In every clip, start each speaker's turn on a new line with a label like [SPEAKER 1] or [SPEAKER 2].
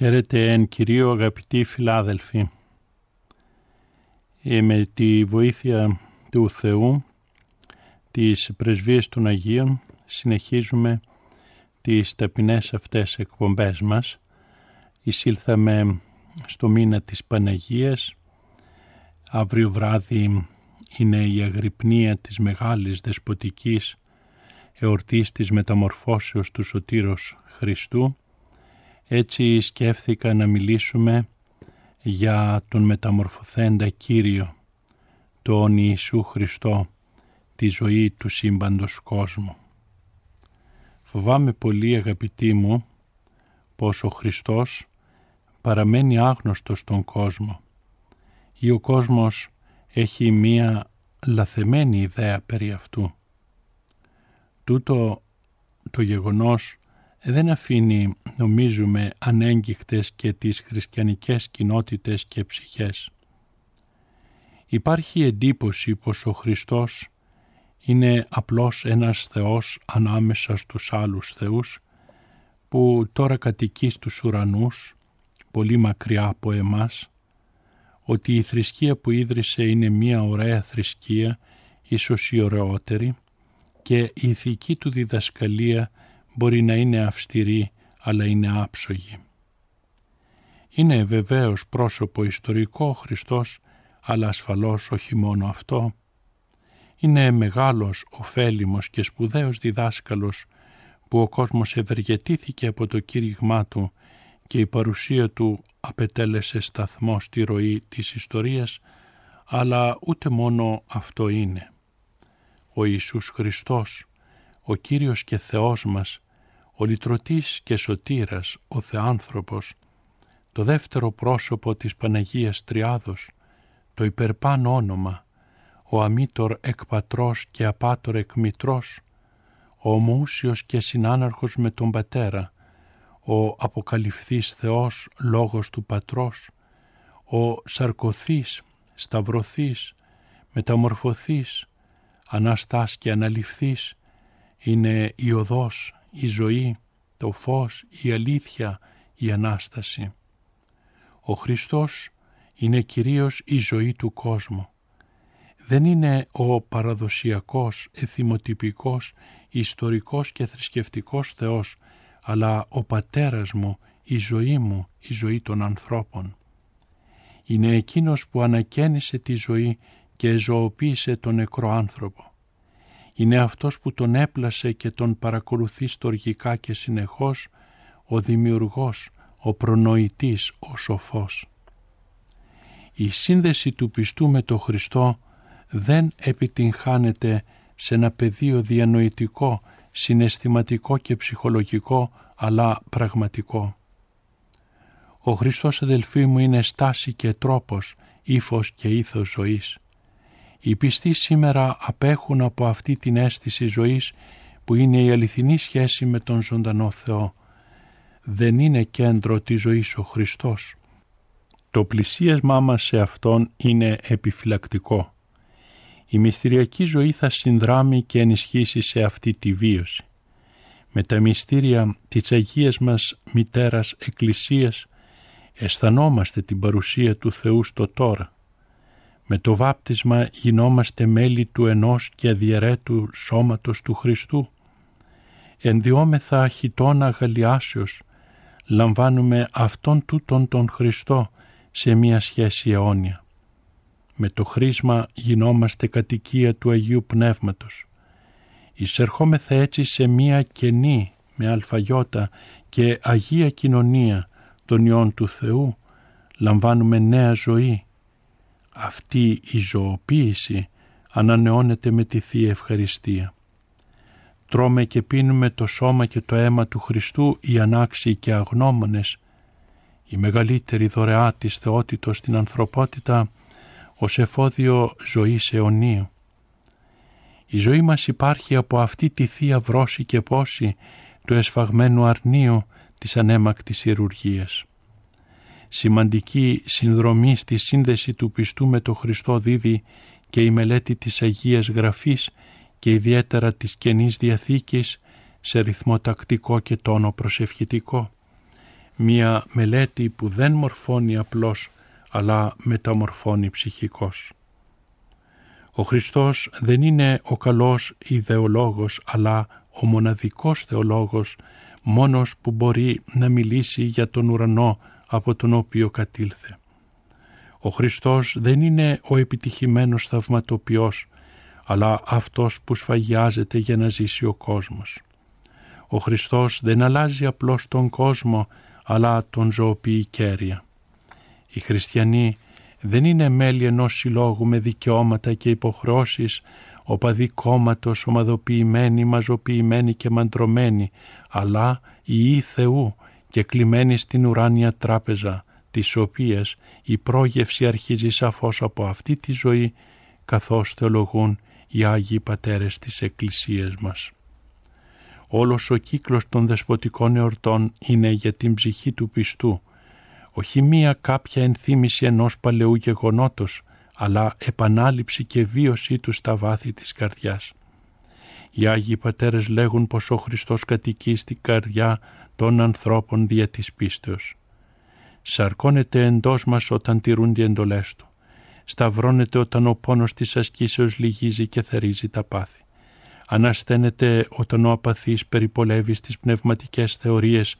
[SPEAKER 1] Χαίρετε εν κυρίω αγαπητοί φιλάδελφοι. Ε, με τη βοήθεια του Θεού, της πρεσβείας των Αγίων, συνεχίζουμε τις ταπεινές αυτές εκπομπές μας. Εισήλθαμε στο μήνα της Παναγίας. Αύριο βράδυ είναι η αγρυπνία της μεγάλης δεσποτικής εορτής της μεταμορφώσεως του Σωτήρος Χριστού έτσι σκέφθηκα να μιλήσουμε για τον μεταμορφωθέντα Κύριο, τον Ιησού Χριστό, τη ζωή του σύμπαντος κόσμου. Φοβάμαι πολύ αγαπητοί μου πως ο Χριστός παραμένει άγνωστος στον κόσμο ή ο κόσμος έχει μία λαθεμένη ιδέα περί αυτού. Τούτο το γεγονός δεν αφήνει, νομίζουμε, ανέγκυχτες και τις χριστιανικές κοινότητες και ψυχές. Υπάρχει εντύπωση πως ο Χριστός είναι απλώς ένας Θεός ανάμεσα στους άλλους Θεούς που τώρα κατοικεί στους ουρανούς, πολύ μακριά από εμάς, ότι η θρησκεία που ίδρυσε είναι μία ωραία θρησκεία, ίσως η ωραιότερη, και η ηθική του διδασκαλία μπορεί να είναι αυστηρή αλλά είναι άψογη. Είναι βεβαίως πρόσωπο ιστορικό ο Χριστός, αλλά ασφαλώς όχι μόνο αυτό. Είναι μεγάλος, ωφέλιμος και σπουδαίος διδάσκαλος που ο κόσμος ευεργετήθηκε από το κήρυγμά του και η παρουσία του απετέλεσε σταθμό στη ροή της ιστορίας, αλλά ούτε μόνο αυτό είναι. Ο Ιησούς Χριστός, ο Κύριος και Θεός μας, ο λυτρωτής και σωτήρας, ο Θεάνθρωπος, το δεύτερο πρόσωπο της Παναγίας Τριάδος, το υπερπάν όνομα, ο αμήτωρ εκπατρός και απάτωρ εκμητρός, ο ομούσιος και συνάναρχος με τον Πατέρα, ο αποκαλυφθής Θεός λόγος του Πατρός, ο σαρκωθής, σταυρωθής, μεταμορφωθής, αναστάς και αναλυφθής, είναι η οδός, η ζωή, το φως, η αλήθεια, η Ανάσταση. Ο Χριστός είναι κυρίως η ζωή του κόσμου. Δεν είναι ο παραδοσιακός, εθιμοτυπικός, ιστορικός και θρησκευτικός Θεός, αλλά ο Πατέρας μου, η ζωή μου, η ζωή των ανθρώπων. Είναι εκείνος που ανακαίνισε τη ζωή και ζωοποίησε τον νεκρό άνθρωπο είναι αυτός που τον έπλασε και τον παρακολουθεί στοργικά και συνεχώς, ο δημιουργός, ο προνοητής, ο σοφός. Η σύνδεση του πιστού με το Χριστό δεν επιτυγχάνεται σε ένα πεδίο διανοητικό, συναισθηματικό και ψυχολογικό, αλλά πραγματικό. Ο Χριστός αδελφοί μου είναι στάση και τρόπος, ύφος και ήθος ζωής. Οι πιστοί σήμερα απέχουν από αυτή την αίσθηση ζωής που είναι η αληθινή σχέση με τον ζωντανό Θεό. Δεν είναι κέντρο της ζωής ο Χριστός. Το πλησίασμά μας σε Αυτόν είναι επιφυλακτικό. Η μυστηριακή ζωή θα συνδράμει και ενισχύσει σε αυτή τη βίωση. Με τα μυστήρια της Αγίας μας Μητέρας Εκκλησίας αισθανόμαστε την παρουσία του Θεού στο τώρα Με το βάπτισμα γινόμαστε μέλη του ενός και αδιαιρέτου σώματος του Χριστού. Ενδιόμεθα χιτώνα αγαλιάσεως, λαμβάνουμε αυτόν τούτον τον Χριστό σε μία σχέση αιώνια. Με το χρήσμα γινόμαστε κατοικία του Αγίου Πνεύματος. Εισερχόμεθα έτσι σε μία κενή με αλφαγιώτα και Αγία Κοινωνία των Υιών του Θεού, λαμβάνουμε νέα ζωή. Αυτή η ζωοποίηση ανανεώνεται με τη Θεία Ευχαριστία. Τρώμε και πίνουμε το σώμα και το αίμα του Χριστού οι ανάξιοι και αγνώμονες, η μεγαλύτερη δωρεά της θεότητος στην ανθρωπότητα ως εφόδιο ζωής αιωνίου. Η ζωή μας υπάρχει από αυτή τη θεία βρώση και πόση του εσφαγμένου αρνίου της ανέμακτης χειρουργίας. Σημαντική συνδρομή στη σύνδεση του πιστού με το Χριστό δίδει και η μελέτη της Αγίας Γραφής και ιδιαίτερα της Καινής Διαθήκης σε ρυθμό τακτικό και τόνο προσευχητικό. Μία μελέτη που δεν μορφώνει απλώς αλλά μεταμορφώνει ψυχικός. Ο Χριστός δεν είναι ο καλός ιδεολόγος αλλά ο μοναδικός θεολόγος μόνος που μπορεί να μιλήσει για τον ουρανό από τον οποίο κατήλθε. Ο Χριστός δεν είναι ο επιτυχημένος θαυματοποιός, αλλά αυτός που σφαγιάζεται για να ζήσει ο κόσμος. Ο Χριστός δεν αλλάζει απλώς τον κόσμο, αλλά τον ζωοποιεί κέρια. Οι χριστιανοί δεν είναι μέλη ενός συλλόγου με δικαιώματα και υποχρεώσεις, οπαδοί κόμματος, ομαδοποιημένοι, μαζοποιημένοι και μαντρωμένοι, αλλά οι Θεού και κλειμένοι στην ουράνια τράπεζα, της οποίας η πρόγευση αρχίζει σαφώς από αυτή τη ζωή, καθώς θεολογούν οι Άγιοι Πατέρες της Εκκλησίας μας. Όλος ο κύκλος των δεσποτικών εορτών είναι για την ψυχή του πιστού, όχι μία κάποια ενθύμηση ενός παλαιού γεγονότος, αλλά επανάληψη και βίωσή του στα βάθη της καρδιάς. Οι Άγιοι Πατέρες λέγουν πως ο Χριστός κατοικεί στην καρδιά των ανθρώπων δια της πίστεως. Σαρκώνεται εντός μας όταν τηρούν οι εντολές Του. Σταυρώνεται όταν ο πόνος της ασκήσεως λυγίζει και θερίζει τα πάθη. Ανασταίνεται όταν ο απαθής περιπολεύει στις πνευματικές θεωρίες,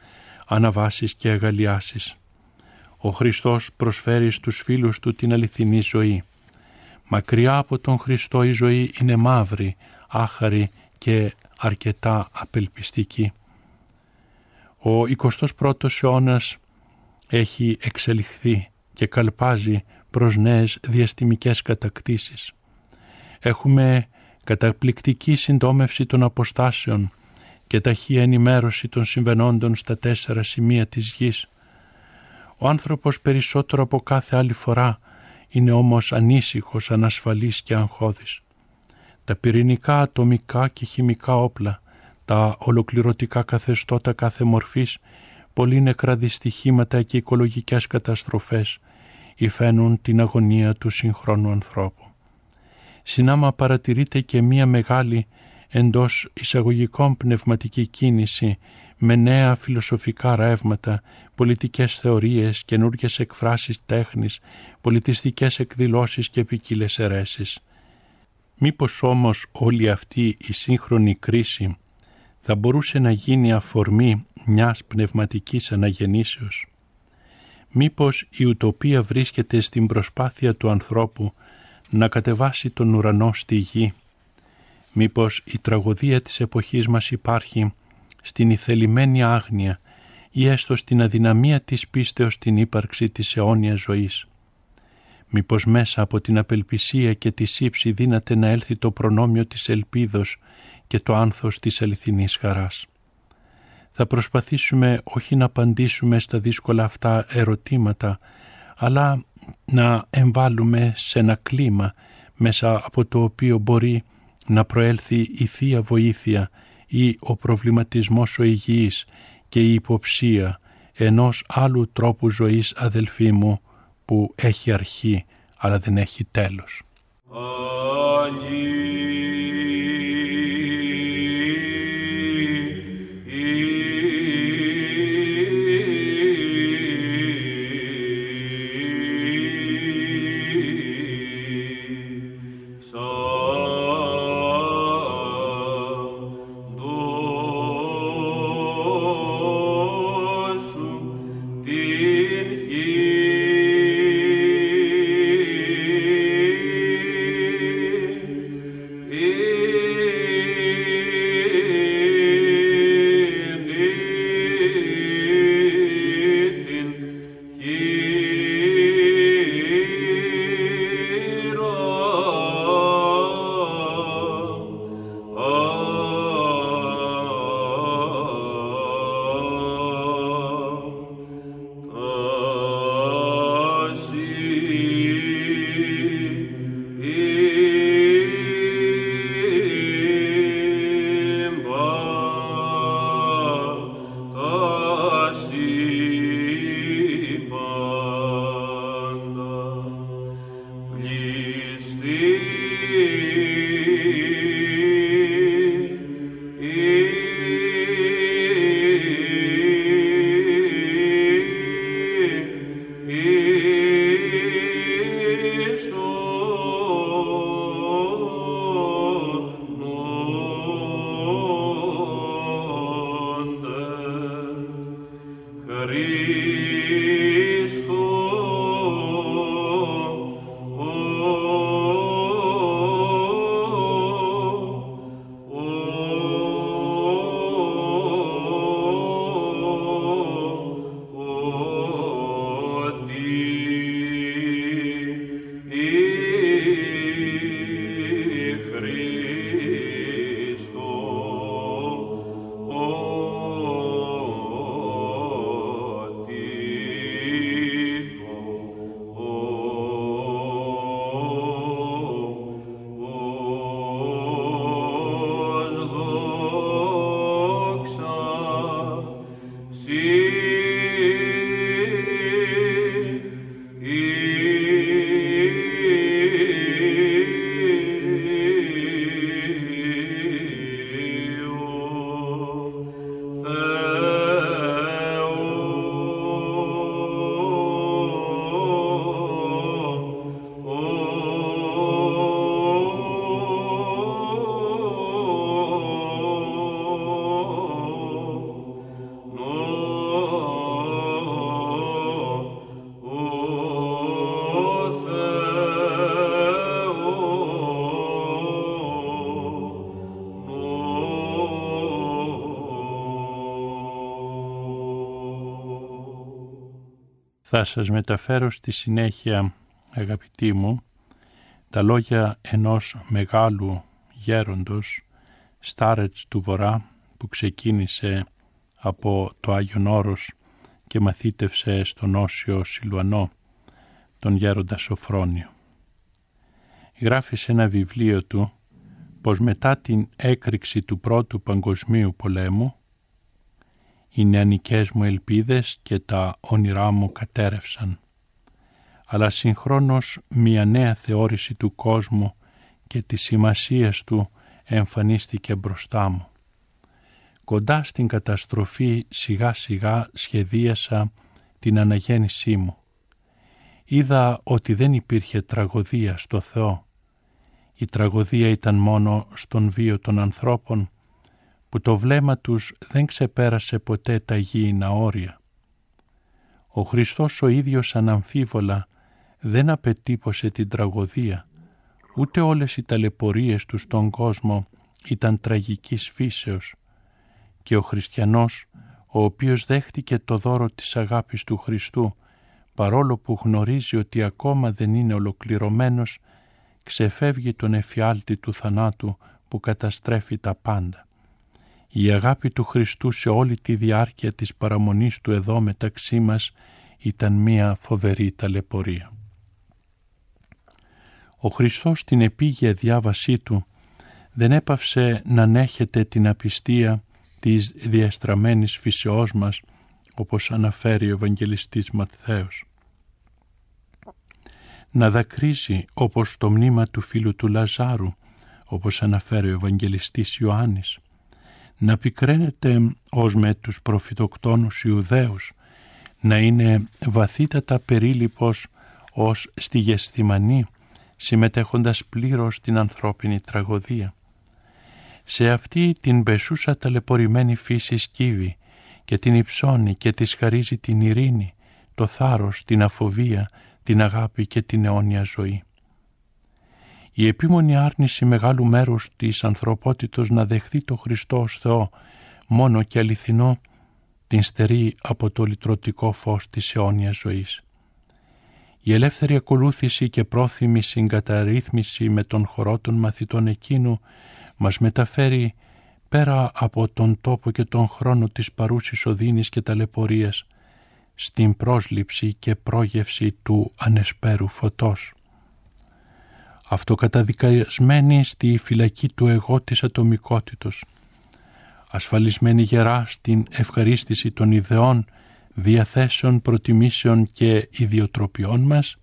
[SPEAKER 1] αναβάσεις και αγαλιάσεις. Ο Χριστός προσφέρει στους φίλους Του την αληθινή ζωή. Μακριά από τον Χριστό η ζωή είναι μαύρη, άχαρη και αρκετά απελπιστική. Ο 21ος αιώνας έχει εξελιχθεί και καλπάζει προς νέες διαστημικές κατακτήσεις. Έχουμε καταπληκτική συντόμευση των αποστάσεων και ταχεία ενημέρωση των συμβενόντων στα τέσσερα σημεία της γης. Ο άνθρωπος περισσότερο από κάθε άλλη φορά είναι όμως ανήσυχος, ανασφαλής και αγχώδης. Τα πυρηνικά, ατομικά και χημικά όπλα, τα ολοκληρωτικά καθεστώτα κάθε μορφής, πολύ νεκρά δυστυχήματα και οικολογικές καταστροφές υφαίνουν την αγωνία του συγχρόνου ανθρώπου. Συνάμα παρατηρείται και μία μεγάλη εντός εισαγωγικών πνευματική κίνηση με νέα φιλοσοφικά ρεύματα, πολιτικές θεωρίες, καινούργιες εκφράσεις τέχνης, πολιτιστικές εκδηλώσεις και ποικίλες αιρέσεις. Μήπως όμως όλη αυτή η σύγχρονη κρίση θα μπορούσε να γίνει αφορμή μιας πνευματικής αναγεννήσεως; Μήπως η ουτοπία βρίσκεται στην προσπάθεια του ανθρώπου να κατεβάσει τον ουρανό στη γη; Μήπως η τραγωδία της εποχής μας υπάρχει στην ηθελημένη άγνοια ή έστω στην αδυναμία της πίστεως στην ύπαρξη της αιώνιας ζωής; Μήπως μέσα από την απελπισία και τη σύψη δύναται να έλθει το προνόμιο της ελπίδος και το άνθος της αληθινής χαράς. Θα προσπαθήσουμε όχι να απαντήσουμε στα δύσκολα αυτά ερωτήματα, αλλά να εμβάλλουμε σε ένα κλίμα μέσα από το οποίο μπορεί να προέλθει η Θεία Βοήθεια ή ο προβληματισμός ο υγιής και η υποψία ενός άλλου τρόπου ζωής αδελφοί μου που έχει αρχή αλλά δεν έχει τέλος. Θα σας μεταφέρω στη συνέχεια, αγαπητοί μου, τα λόγια ενός μεγάλου γέροντος, Στάρετς του Βορρά, που ξεκίνησε από το Άγιον Όρος και μαθήτευσε στον Όσιο Σιλουανό, τον γέροντα Σοφρόνιο. Γράφει σε ένα βιβλίο του πως μετά την έκρηξη του Πρώτου Παγκοσμίου Πολέμου οι νεανικές μου ελπίδες και τα όνειρά μου κατέρευσαν. Αλλά συγχρόνως μια νέα θεώρηση του κόσμου και της σημασίας του εμφανίστηκε μπροστά μου. Κοντά στην καταστροφή σιγά σιγά σχεδίασα την αναγέννησή μου. Είδα ότι δεν υπήρχε τραγωδία στο Θεό. Η τραγωδία ήταν μόνο στον βίο των ανθρώπων που το βλέμμα τους δεν ξεπέρασε ποτέ τα γήινα όρια. Ο Χριστός ο ίδιος αναμφίβολα δεν απετύπωσε την τραγωδία, ούτε όλες οι ταλαιπωρίες τους στον κόσμο ήταν τραγικής φύσεως και ο χριστιανός, ο οποίος δέχτηκε το δώρο της αγάπης του Χριστού, παρόλο που γνωρίζει ότι ακόμα δεν είναι ολοκληρωμένος, ξεφεύγει τον εφιάλτη του θανάτου που καταστρέφει τα πάντα. Η αγάπη του Χριστού σε όλη τη διάρκεια της παραμονής του εδώ μεταξύ μας ήταν μία φοβερή ταλαιπωρία. Ο Χριστός στην επίγεια διάβασή του δεν έπαυσε να ανέχεται την απιστία της διαστραμμένης φυσεώς μας όπως αναφέρει ο Ευαγγελιστής Ματθαίος. Να δακρύζει όπως το μνήμα του φίλου του Λαζάρου όπως αναφέρει ο Ευαγγελιστής Ιωάννης να πικραίνεται ως με τους προφητοκτόνους Ιουδαίους, να είναι βαθύτατα περίληπος ως στη Γεσθημανή, συμμετέχοντας πλήρως στην ανθρώπινη τραγωδία. Σε αυτή την πεσούσα ταλαιπωρημένη φύση σκύβει και την υψώνει και της χαρίζει την ειρήνη, το θάρρος, την αφοβία, την αγάπη και την αιώνια ζωή η επίμονη άρνηση μεγάλου μέρους της ανθρωπότητος να δεχθεί το Χριστό ως Θεό μόνο και αληθινό την στερεί από το λυτρωτικό φως της αιώνιας ζωής. Η ελεύθερη ακολούθηση και πρόθυμη συγκαταρρύθμιση με τον χορό των μαθητών εκείνου μας μεταφέρει πέρα από τον τόπο και τον χρόνο της παρούσης οδύνης και ταλαιπωρίας στην πρόσληψη και πρόγευση του ανεσπέρου φωτός αυτοκαταδικασμένη στη φυλακή του εγώ της ατομικότητος, ασφαλισμένη γερά στην ευχαρίστηση των ιδεών, διαθέσεων, προτιμήσεων και ιδιοτροπιών μας,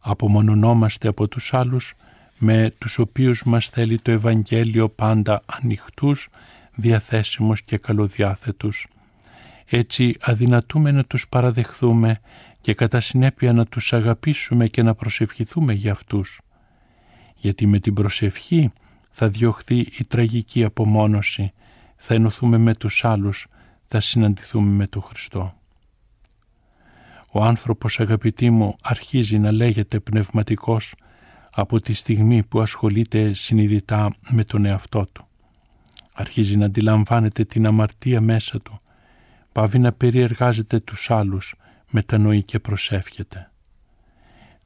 [SPEAKER 1] απομονωνόμαστε από τους άλλους με τους οποίους μας θέλει το Ευαγγέλιο πάντα ανοιχτούς, διαθέσιμους και καλοδιάθετους. Έτσι αδυνατούμε να τους παραδεχθούμε και κατά συνέπεια να τους αγαπήσουμε και να προσευχηθούμε για αυτούς γιατί με την προσευχή θα διωχθεί η τραγική απομόνωση, θα ενωθούμε με τους άλλους, θα συναντηθούμε με τον Χριστό. Ο άνθρωπος αγαπητοί μου αρχίζει να λέγεται πνευματικός από τη στιγμή που ασχολείται συνειδητά με τον εαυτό του. Αρχίζει να αντιλαμβάνεται την αμαρτία μέσα του, πάβει να περιεργάζεται τους άλλους, μετανοεί και προσεύχεται.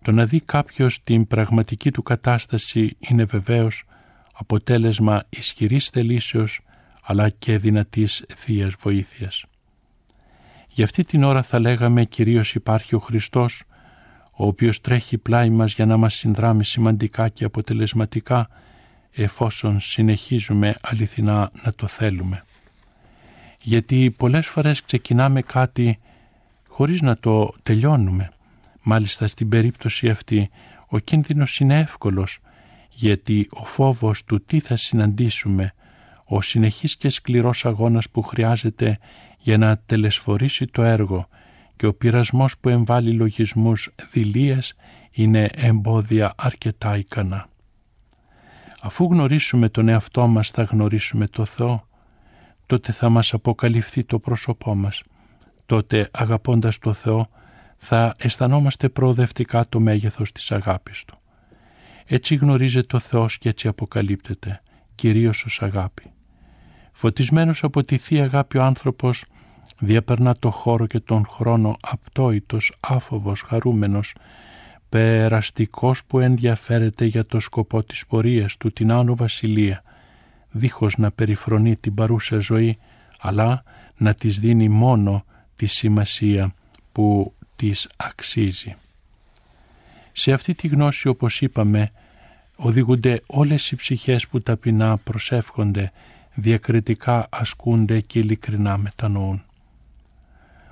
[SPEAKER 1] Το να δει κάποιος την πραγματική του κατάσταση είναι βεβαίως αποτέλεσμα ισχυρής θελήσεως αλλά και δυνατής θείας βοήθειας. Για αυτή την ώρα θα λέγαμε κυρίως υπάρχει ο Χριστός ο οποίος τρέχει πλάι μας για να μας συνδράμει σημαντικά και αποτελεσματικά εφόσον συνεχίζουμε αληθινά να το θέλουμε. Γιατί πολλές φορές ξεκινάμε κάτι χωρίς να το τελειώνουμε Μάλιστα στην περίπτωση αυτή ο κίνδυνος είναι εύκολος γιατί ο φόβος του τι θα συναντήσουμε, ο συνεχής και σκληρός αγώνας που χρειάζεται για να τελεσφορήσει το έργο και ο πειρασμός που εμβάλλει λογισμούς δηλίες είναι εμπόδια αρκετά ικανά. Αφού γνωρίσουμε τον εαυτό μας θα γνωρίσουμε το Θεό, τότε θα μας αποκαλυφθεί το πρόσωπό μας. Τότε αγαπώντας το Θεό θα αισθανόμαστε προοδευτικά το μέγεθος της αγάπης Του. Έτσι γνωρίζεται ο Θεός και έτσι αποκαλύπτεται, κυρίως ως αγάπη. Φωτισμένος από τη Θεία Αγάπη ο άνθρωπος διαπερνά το χώρο και τον χρόνο απτόητος, άφοβος, χαρούμενος, περαστικός που ενδιαφέρεται για το σκοπό της πορείας του την Άνω Βασιλεία, δίχως να περιφρονεί την παρούσα ζωή, αλλά να της δίνει μόνο τη σημασία που της αξίζει. Σε αυτή τη γνώση, όπως είπαμε, οδηγούνται όλες οι ψυχές που ταπεινά προσεύχονται, διακριτικά ασκούνται και ειλικρινά μετανοούν.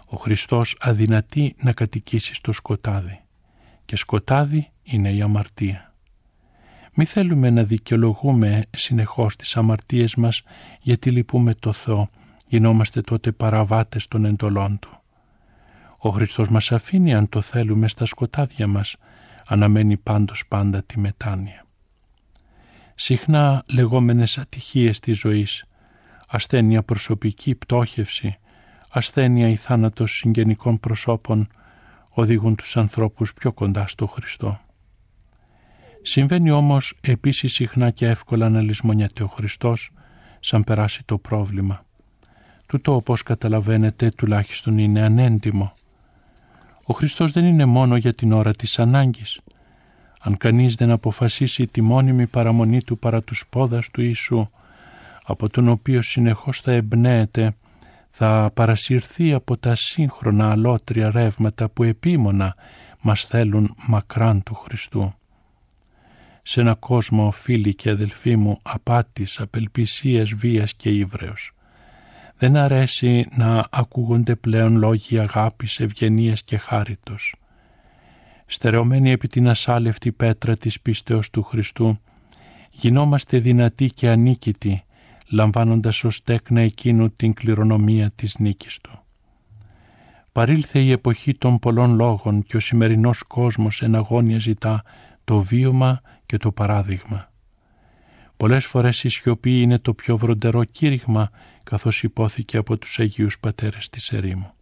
[SPEAKER 1] Ο Χριστός αδυνατεί να κατοικήσει στο σκοτάδι και σκοτάδι είναι η αμαρτία. Μη θέλουμε να δικαιολογούμε συνεχώς τις αμαρτίες μας γιατί λυπούμε το Θεό, γινόμαστε τότε παραβάτες των εντολών Του. Ο Χριστός μας αφήνει αν το θέλουμε στα σκοτάδια μας, αναμένει πάντως πάντα τη μετάνοια. Συχνά λεγόμενες ατυχίες της ζωής, ασθένεια προσωπική πτώχευση, ασθένεια ή θάνατος συγγενικών προσώπων οδηγούν τους ανθρώπους πιο κοντά στο Χριστό. Συμβαίνει όμως επίσης συχνά και εύκολα να λησμονιέται ο Χριστός σαν περάσει το πρόβλημα. Τούτο όπως καταλαβαίνετε τουλάχιστον είναι ανέντιμο. Ο Χριστός δεν είναι μόνο για την ώρα της ανάγκης. Αν κανείς δεν αποφασίσει τη μόνιμη παραμονή του παρά τους πόδας του Ιησού, από τον οποίο συνεχώς θα εμπνέεται θα παρασυρθεί από τα σύγχρονα αλότρια ρεύματα που επίμονα μας θέλουν μακράν του Χριστού. Σε ένα κόσμο φίλοι και αδελφοί μου απάτης, απελπισίας, βίας και ύβρεως. Δεν αρέσει να ακούγονται πλέον λόγοι αγάπης, ευγενίας και χάριτος. Στερεωμένοι επί την ασάλευτη πέτρα της πίστεως του Χριστού, γινόμαστε δυνατοί και ανίκητοι λαμβάνοντας ως τέκνα εκείνου την κληρονομία της νίκης του. Παρήλθε η εποχή των πολλών λόγων και ο σημερινός κόσμος εν αγώνια ζητά το βίωμα και το παράδειγμα. Πολλές φορές η σιωπή είναι το πιο βροντερό κήρυγμα καθώς υπόθηκε από τους Αγίους Πατέρες της Ερήμου.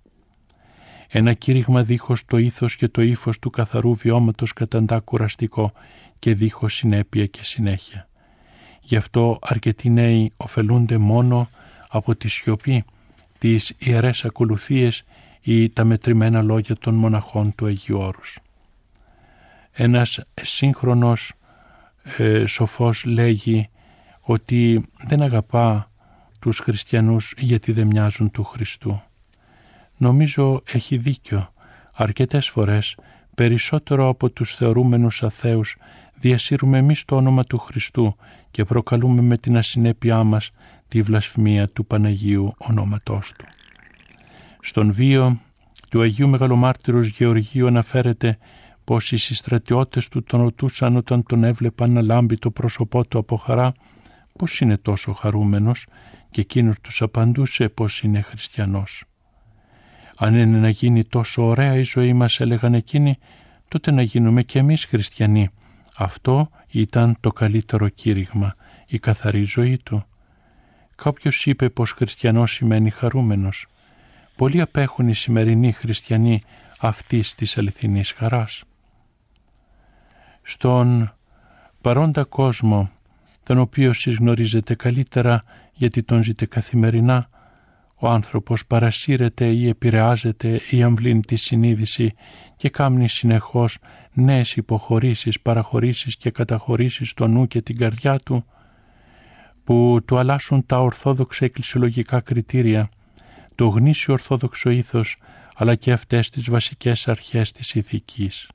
[SPEAKER 1] Ένα κήρυγμα δίχως το ήθος και το ύφος του καθαρού βιώματος καταντά κουραστικό και δίχως συνέπεια και συνέχεια. Γι' αυτό αρκετοί νέοι ωφελούνται μόνο από τη σιωπή, τις ιερές ακολουθίες ή τα μετρημένα λόγια των μοναχών του Αγίου Όρους. Ένας σύγχρονος ε, σοφός λέγει ότι δεν αγαπά τους χριστιανούς γιατί δεν μοιάζουν του Χριστού. Νομίζω έχει δίκιο. Αρκετές φορές, περισσότερο από τους θεωρούμενους αθέους, διασύρουμε εμείς το όνομα του Χριστού και προκαλούμε με την ασυνέπειά μας τη βλασφημία του Παναγίου ονόματός Του. Στον βίο του Αγίου Μεγαλομάρτυρος Γεωργίου αναφέρεται πως οι συστρατιώτες του τον ρωτούσαν όταν τον έβλεπαν να λάμπει το πρόσωπό του από χαρά πως είναι τόσο χαρούμενος και εκείνος τους απαντούσε πως είναι χριστιανός. Αν είναι να γίνει τόσο ωραία η ζωή μας έλεγαν εκείνοι τότε να γίνουμε και εμείς χριστιανοί αυτό ήταν το καλύτερο κήρυγμα, η καθαρή ζωή του. Κάποιος είπε πως χριστιανός σημαίνει χαρούμενος. Πολλοί απέχουν οι σημερινοί χριστιανοί αυτής της αληθινής χαράς. Στον παρόντα κόσμο, τον οποίος συσγνωρίζετε καλύτερα γιατί τον ζείτε καθημερινά, ο άνθρωπος παρασύρεται ή επηρεάζεται ή αμβλύνει τη συνείδηση και κάμνει συνεχώς νέες υποχωρήσεις, παραχωρήσεις και καταχωρήσεις στο νου και την καρδιά του που του αλλάσουν τα ορθόδοξα εκκλησιολογικά κριτήρια, το γνήσιο ορθόδοξο ήθος αλλά και αυτές τις βασικές αρχές της ηθικής.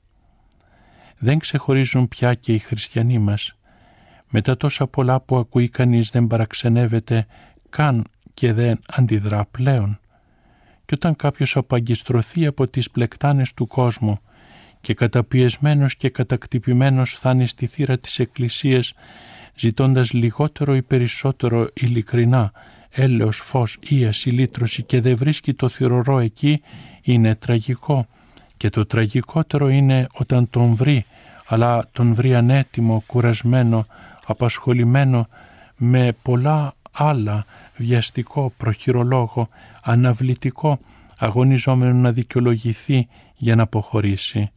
[SPEAKER 1] Δεν ξεχωρίζουν πια και οι χριστιανοί μας. Μετά τόσα πολλά που ακούει κανείς δεν παραξενεύεται καν και δεν αντιδρά πλέον. Και όταν κάποιος απαγκιστρωθεί από τις πλεκτάνες του κόσμου και καταπιεσμένος και κατακτυπημένος φτάνει στη θύρα της Εκκλησίας ζητώντας λιγότερο ή περισσότερο ειλικρινά έλεος, φως, ίας, ηλίτρωση και δεν βρίσκει το θυρωρό εκεί είναι τραγικό και το τραγικότερο είναι όταν τον βρει αλλά τον βρει ανέτοιμο, κουρασμένο, απασχολημένο με πολλά άλλα βιαστικό, προχειρολόγο, αναβλητικό, αγωνιζόμενο να δικαιολογηθεί για να αποχωρήσει.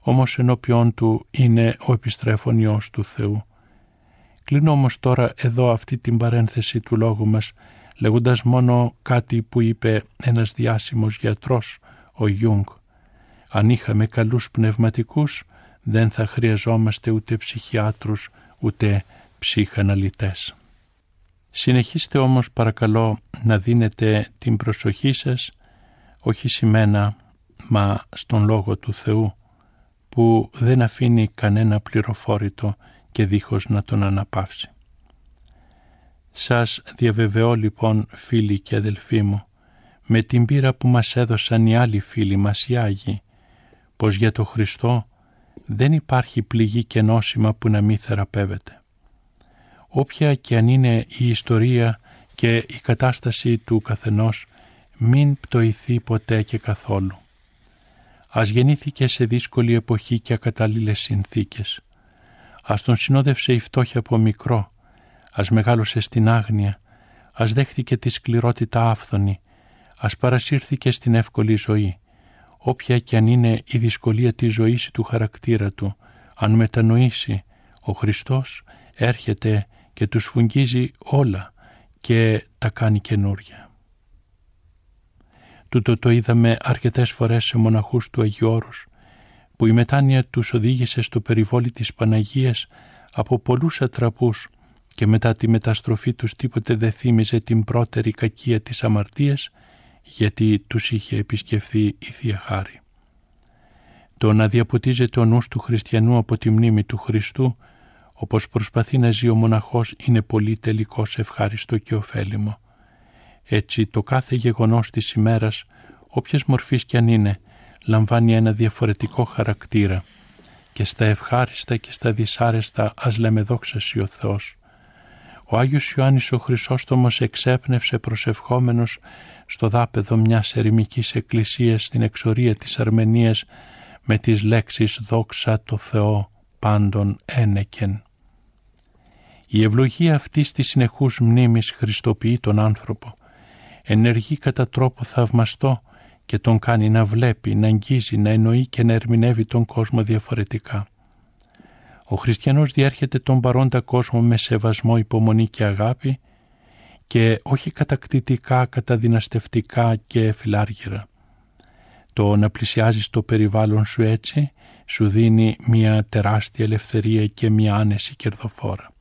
[SPEAKER 1] Όμως ενώπιόν του είναι ο επιστρέφων Υιός του Θεού. Κλείνω όμως τώρα εδώ αυτή την παρένθεση του λόγου μας λέγοντας μόνο κάτι που είπε ένας διάσημος γιατρός, ο Ιούγκ. Αν είχαμε καλούς πνευματικούς, δεν θα χρειαζόμαστε ούτε ψυχιάτρους, ούτε ψυχαναλυτές. Συνεχίστε όμως παρακαλώ να δίνετε την προσοχή σας όχι σημαίνα μα στον Λόγο του Θεού που δεν αφήνει κανένα πληροφόρητο και δίχως να τον αναπαύσει. Σας διαβεβαιώ λοιπόν φίλοι και αδελφοί μου με την πείρα που μας έδωσαν οι άλλοι φίλοι μας οι Άγιοι πως για το Χριστό δεν υπάρχει πληγή και νόσημα που να μην θεραπεύεται. Όποια και αν είναι η ιστορία και η κατάσταση του καθενός μην πτωηθεί ποτέ και καθόλου. Ας γεννήθηκε σε δύσκολη εποχή και ακατάλληλες συνθήκες. Ας τον συνόδευσε η φτώχεια από μικρό. Ας μεγάλωσε στην άγνοια. Ας δέχθηκε τη σκληρότητα άφθονη. Ας παρασύρθηκε στην εύκολη ζωή. Όποια και αν είναι η δυσκολία της ζωής του χαρακτήρα του, αν μετανοήσει, ο Χριστός έρχεται και τους φουγγίζει όλα και τα κάνει καινούρια. Τούτο το είδαμε αρκετές φορές σε μοναχούς του Αγίου Όρους, που η μετάνοια τους οδήγησε στο περιβόλι της Παναγίας από πολλούς ατραπούς και μετά τη μεταστροφή τους τίποτε δεν θύμιζε την πρώτερη κακία της αμαρτίας γιατί τους είχε επισκεφθεί η Θεία Χάρη. Το να διαποτίζεται ο νους του χριστιανού από τη μνήμη του Χριστού όπως προσπαθεί να ζει ο μοναχός είναι πολύ τελικός ευχάριστο και ωφέλιμο. Έτσι το κάθε γεγονός της ημέρας, όποιας μορφής κι αν είναι, λαμβάνει ένα διαφορετικό χαρακτήρα και στα ευχάριστα και στα δυσάρεστα ας λέμε δόξα ο Θεός. Ο Άγιος Ιωάννης ο Χρυσόστομος εξέπνευσε προσευχόμενος στο δάπεδο μιας ερημικής εκκλησίας στην εξορία της Αρμενίας με τις λέξεις «Δόξα το Θεό πάντων ένεκεν». Η ευλογία αυτής της συνεχούς μνήμης χριστοποιεί τον άνθρωπο ενεργεί κατά τρόπο θαυμαστό και τον κάνει να βλέπει, να αγγίζει, να εννοεί και να ερμηνεύει τον κόσμο διαφορετικά. Ο χριστιανός διέρχεται τον παρόντα κόσμο με σεβασμό, υπομονή και αγάπη και όχι κατακτητικά, καταδυναστευτικά και φιλάργυρα. Το να πλησιάζεις το περιβάλλον σου έτσι σου δίνει μια τεράστια ελευθερία και μια άνεση κερδοφόρα.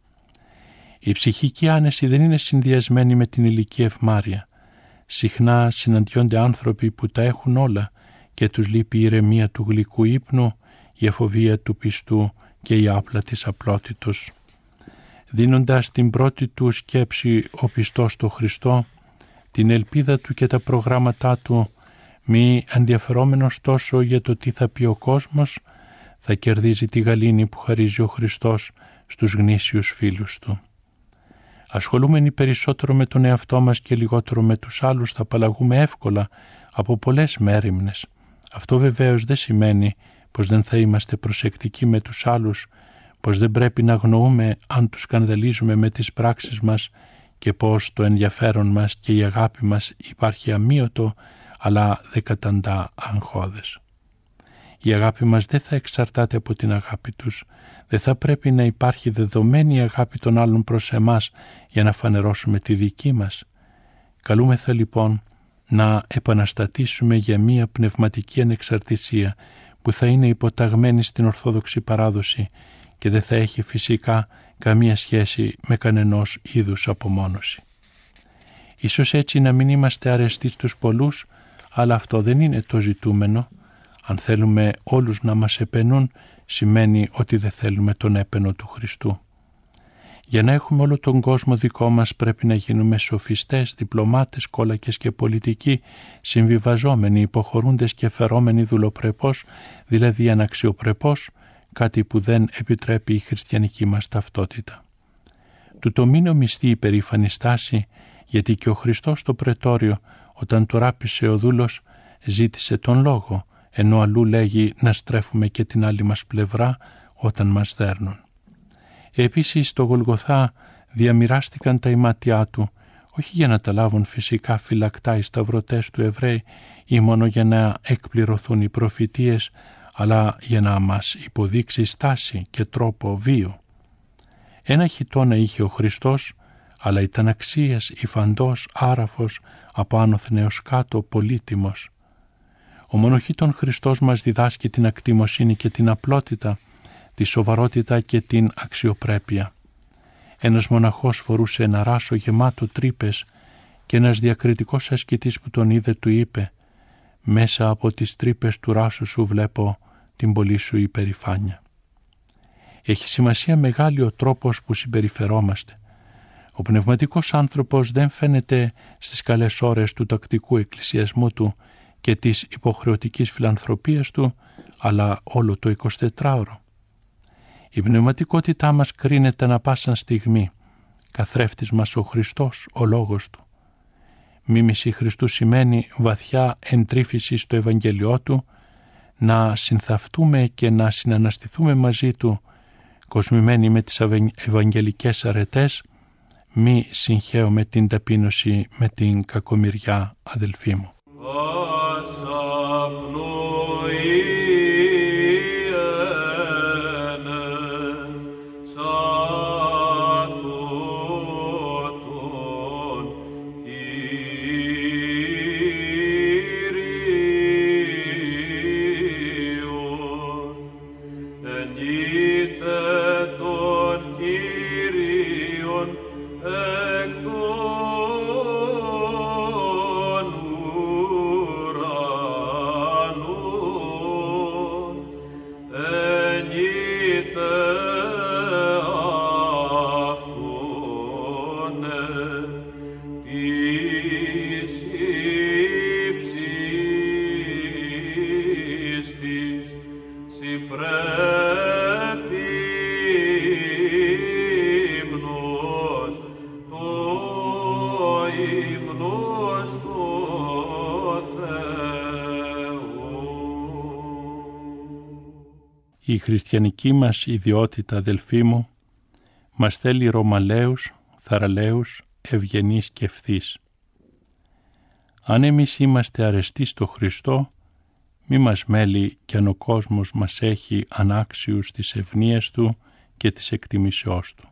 [SPEAKER 1] Η ψυχική άνεση δεν είναι συνδυασμένη με την ηλική ευμάρεια. Συχνά συναντιόνται άνθρωποι που τα έχουν όλα και τους λείπει η ηρεμία του γλυκού ύπνου, η αφοβία του πιστού και η άπλα της απλότητος. Δίνοντας την πρώτη του σκέψη ο πιστός στο Χριστό, την ελπίδα του και τα προγράμματά του, μη ενδιαφερόμενος τόσο για το τι θα πει ο κόσμος, θα κερδίζει τη γαλήνη που χαρίζει ο Χριστός στους γνήσιους φίλους του. Ασχολούμενοι περισσότερο με τον εαυτό μας και λιγότερο με τους άλλους θα απαλλαγούμε εύκολα από πολλές μέρημνες. Αυτό βεβαίως δεν σημαίνει πως δεν θα είμαστε προσεκτικοί με τους άλλους, πως δεν πρέπει να γνωρούμε αν τους σκανδαλίζουμε με τις πράξεις μας και πως το ενδιαφέρον μας και η αγάπη μας υπάρχει αμύωτο αλλά δεν καταντά αγχώδες. Η αγάπη μας δεν θα εξαρτάται από την αγάπη τους, δεν θα πρέπει να υπάρχει δεδομένη αγάπη των άλλων προς εμάς για να φανερώσουμε τη δική μας. Καλούμεθα λοιπόν να επαναστατήσουμε για μία πνευματική ανεξαρτησία που θα είναι υποταγμένη στην Ορθόδοξη παράδοση και δεν θα έχει φυσικά καμία σχέση με κανενός είδους απομόνωση. Ίσως έτσι να μην είμαστε αρεστοί στους πολλούς, αλλά αυτό δεν είναι το ζητούμενο. Αν θέλουμε όλους να μας επενούν, σημαίνει ότι δεν θέλουμε τον έπαινο του Χριστού. Για να έχουμε όλο τον κόσμο δικό μας πρέπει να γίνουμε σοφιστές, διπλωμάτες, κόλακες και πολιτικοί, συμβιβαζόμενοι, υποχωρούντες και φερόμενοι δουλοπρεπώς, δηλαδή αναξιοπρεπώς, κάτι που δεν επιτρέπει η χριστιανική μας ταυτότητα. Του το μην ομιστεί η περήφανη στάση, γιατί και ο Χριστός στο πρετόριο, όταν του ράπησε ο δούλος, ζήτησε τον λόγο, ενώ αλλού λέγει να στρέφουμε και την άλλη μας πλευρά όταν μας δέρνουν. Επίσης στο Γολγοθά διαμοιράστηκαν τα ημάτια του, όχι για να τα λάβουν φυσικά φυλακτά οι σταυρωτές του Εβραίοι ή μόνο για να εκπληρωθούν οι προφητείες, αλλά για να μας υποδείξει στάση και τρόπο βίο. Ένα χιτόνα είχε ο Χριστός, αλλά ήταν αξίες, υφαντός, άραφος, από άνωθεν έως κάτω, πολύτιμος. Ο μονοχήτων Χριστός μας διδάσκει την ακτιμοσύνη και την απλότητα, τη σοβαρότητα και την αξιοπρέπεια. Ένας μοναχός φορούσε ένα ράσο γεμάτο τρύπες και ένας διακριτικός ασκητής που τον είδε του είπε «Μέσα από τις τρύπες του ράσου σου βλέπω την πολύ σου υπερηφάνεια». Έχει σημασία μεγάλη ο τρόπος που συμπεριφερόμαστε. Ο πνευματικός άνθρωπος δεν φαίνεται στις καλές ώρες του τακτικού εκκλησιασμού του και της υποχρεωτικής φιλανθρωπίας του, αλλά όλο το 24ωρο. Η πνευματικότητά μας κρίνεται να πάσαν στιγμή. Καθρέφτης μας ο Χριστός, ο Λόγος Του. Μίμηση Χριστού σημαίνει βαθιά εντρίφηση στο Ευαγγελιό Του, να συνθαυτούμε και να συναναστηθούμε μαζί Του, κοσμημένοι με τις ευαγγελικές αρετές, μη συγχαίω με την ταπείνωση με την κακομοιριά αδελφή μου. Χριστιανική μας ιδιότητα, αδελφοί μου, μας θέλει ρωμαλαίους, θαραλέους, ευγενείς και ευθύς. Αν εμείς είμαστε αρεστοί στο Χριστό, μη μας μέλει κι αν ο κόσμος μας έχει ανάξιους τις ευνίες Του και τις εκτιμήσεώς Του.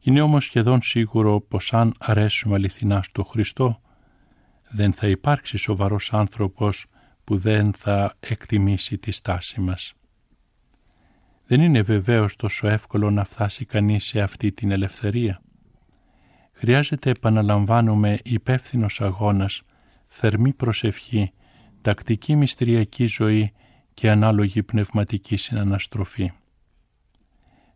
[SPEAKER 1] Είναι όμως σχεδόν σίγουρο πως αν αρέσουμε αληθινά στο Χριστό, δεν θα υπάρξει σοβαρός άνθρωπος που δεν θα εκτιμήσει τη στάση μας. Δεν είναι βεβαίως τόσο εύκολο να φτάσει κανείς σε αυτή την ελευθερία. Χρειάζεται επαναλαμβάνουμε υπεύθυνος αγώνας, θερμή προσευχή, τακτική μυστηριακή ζωή και ανάλογη πνευματική συναναστροφή.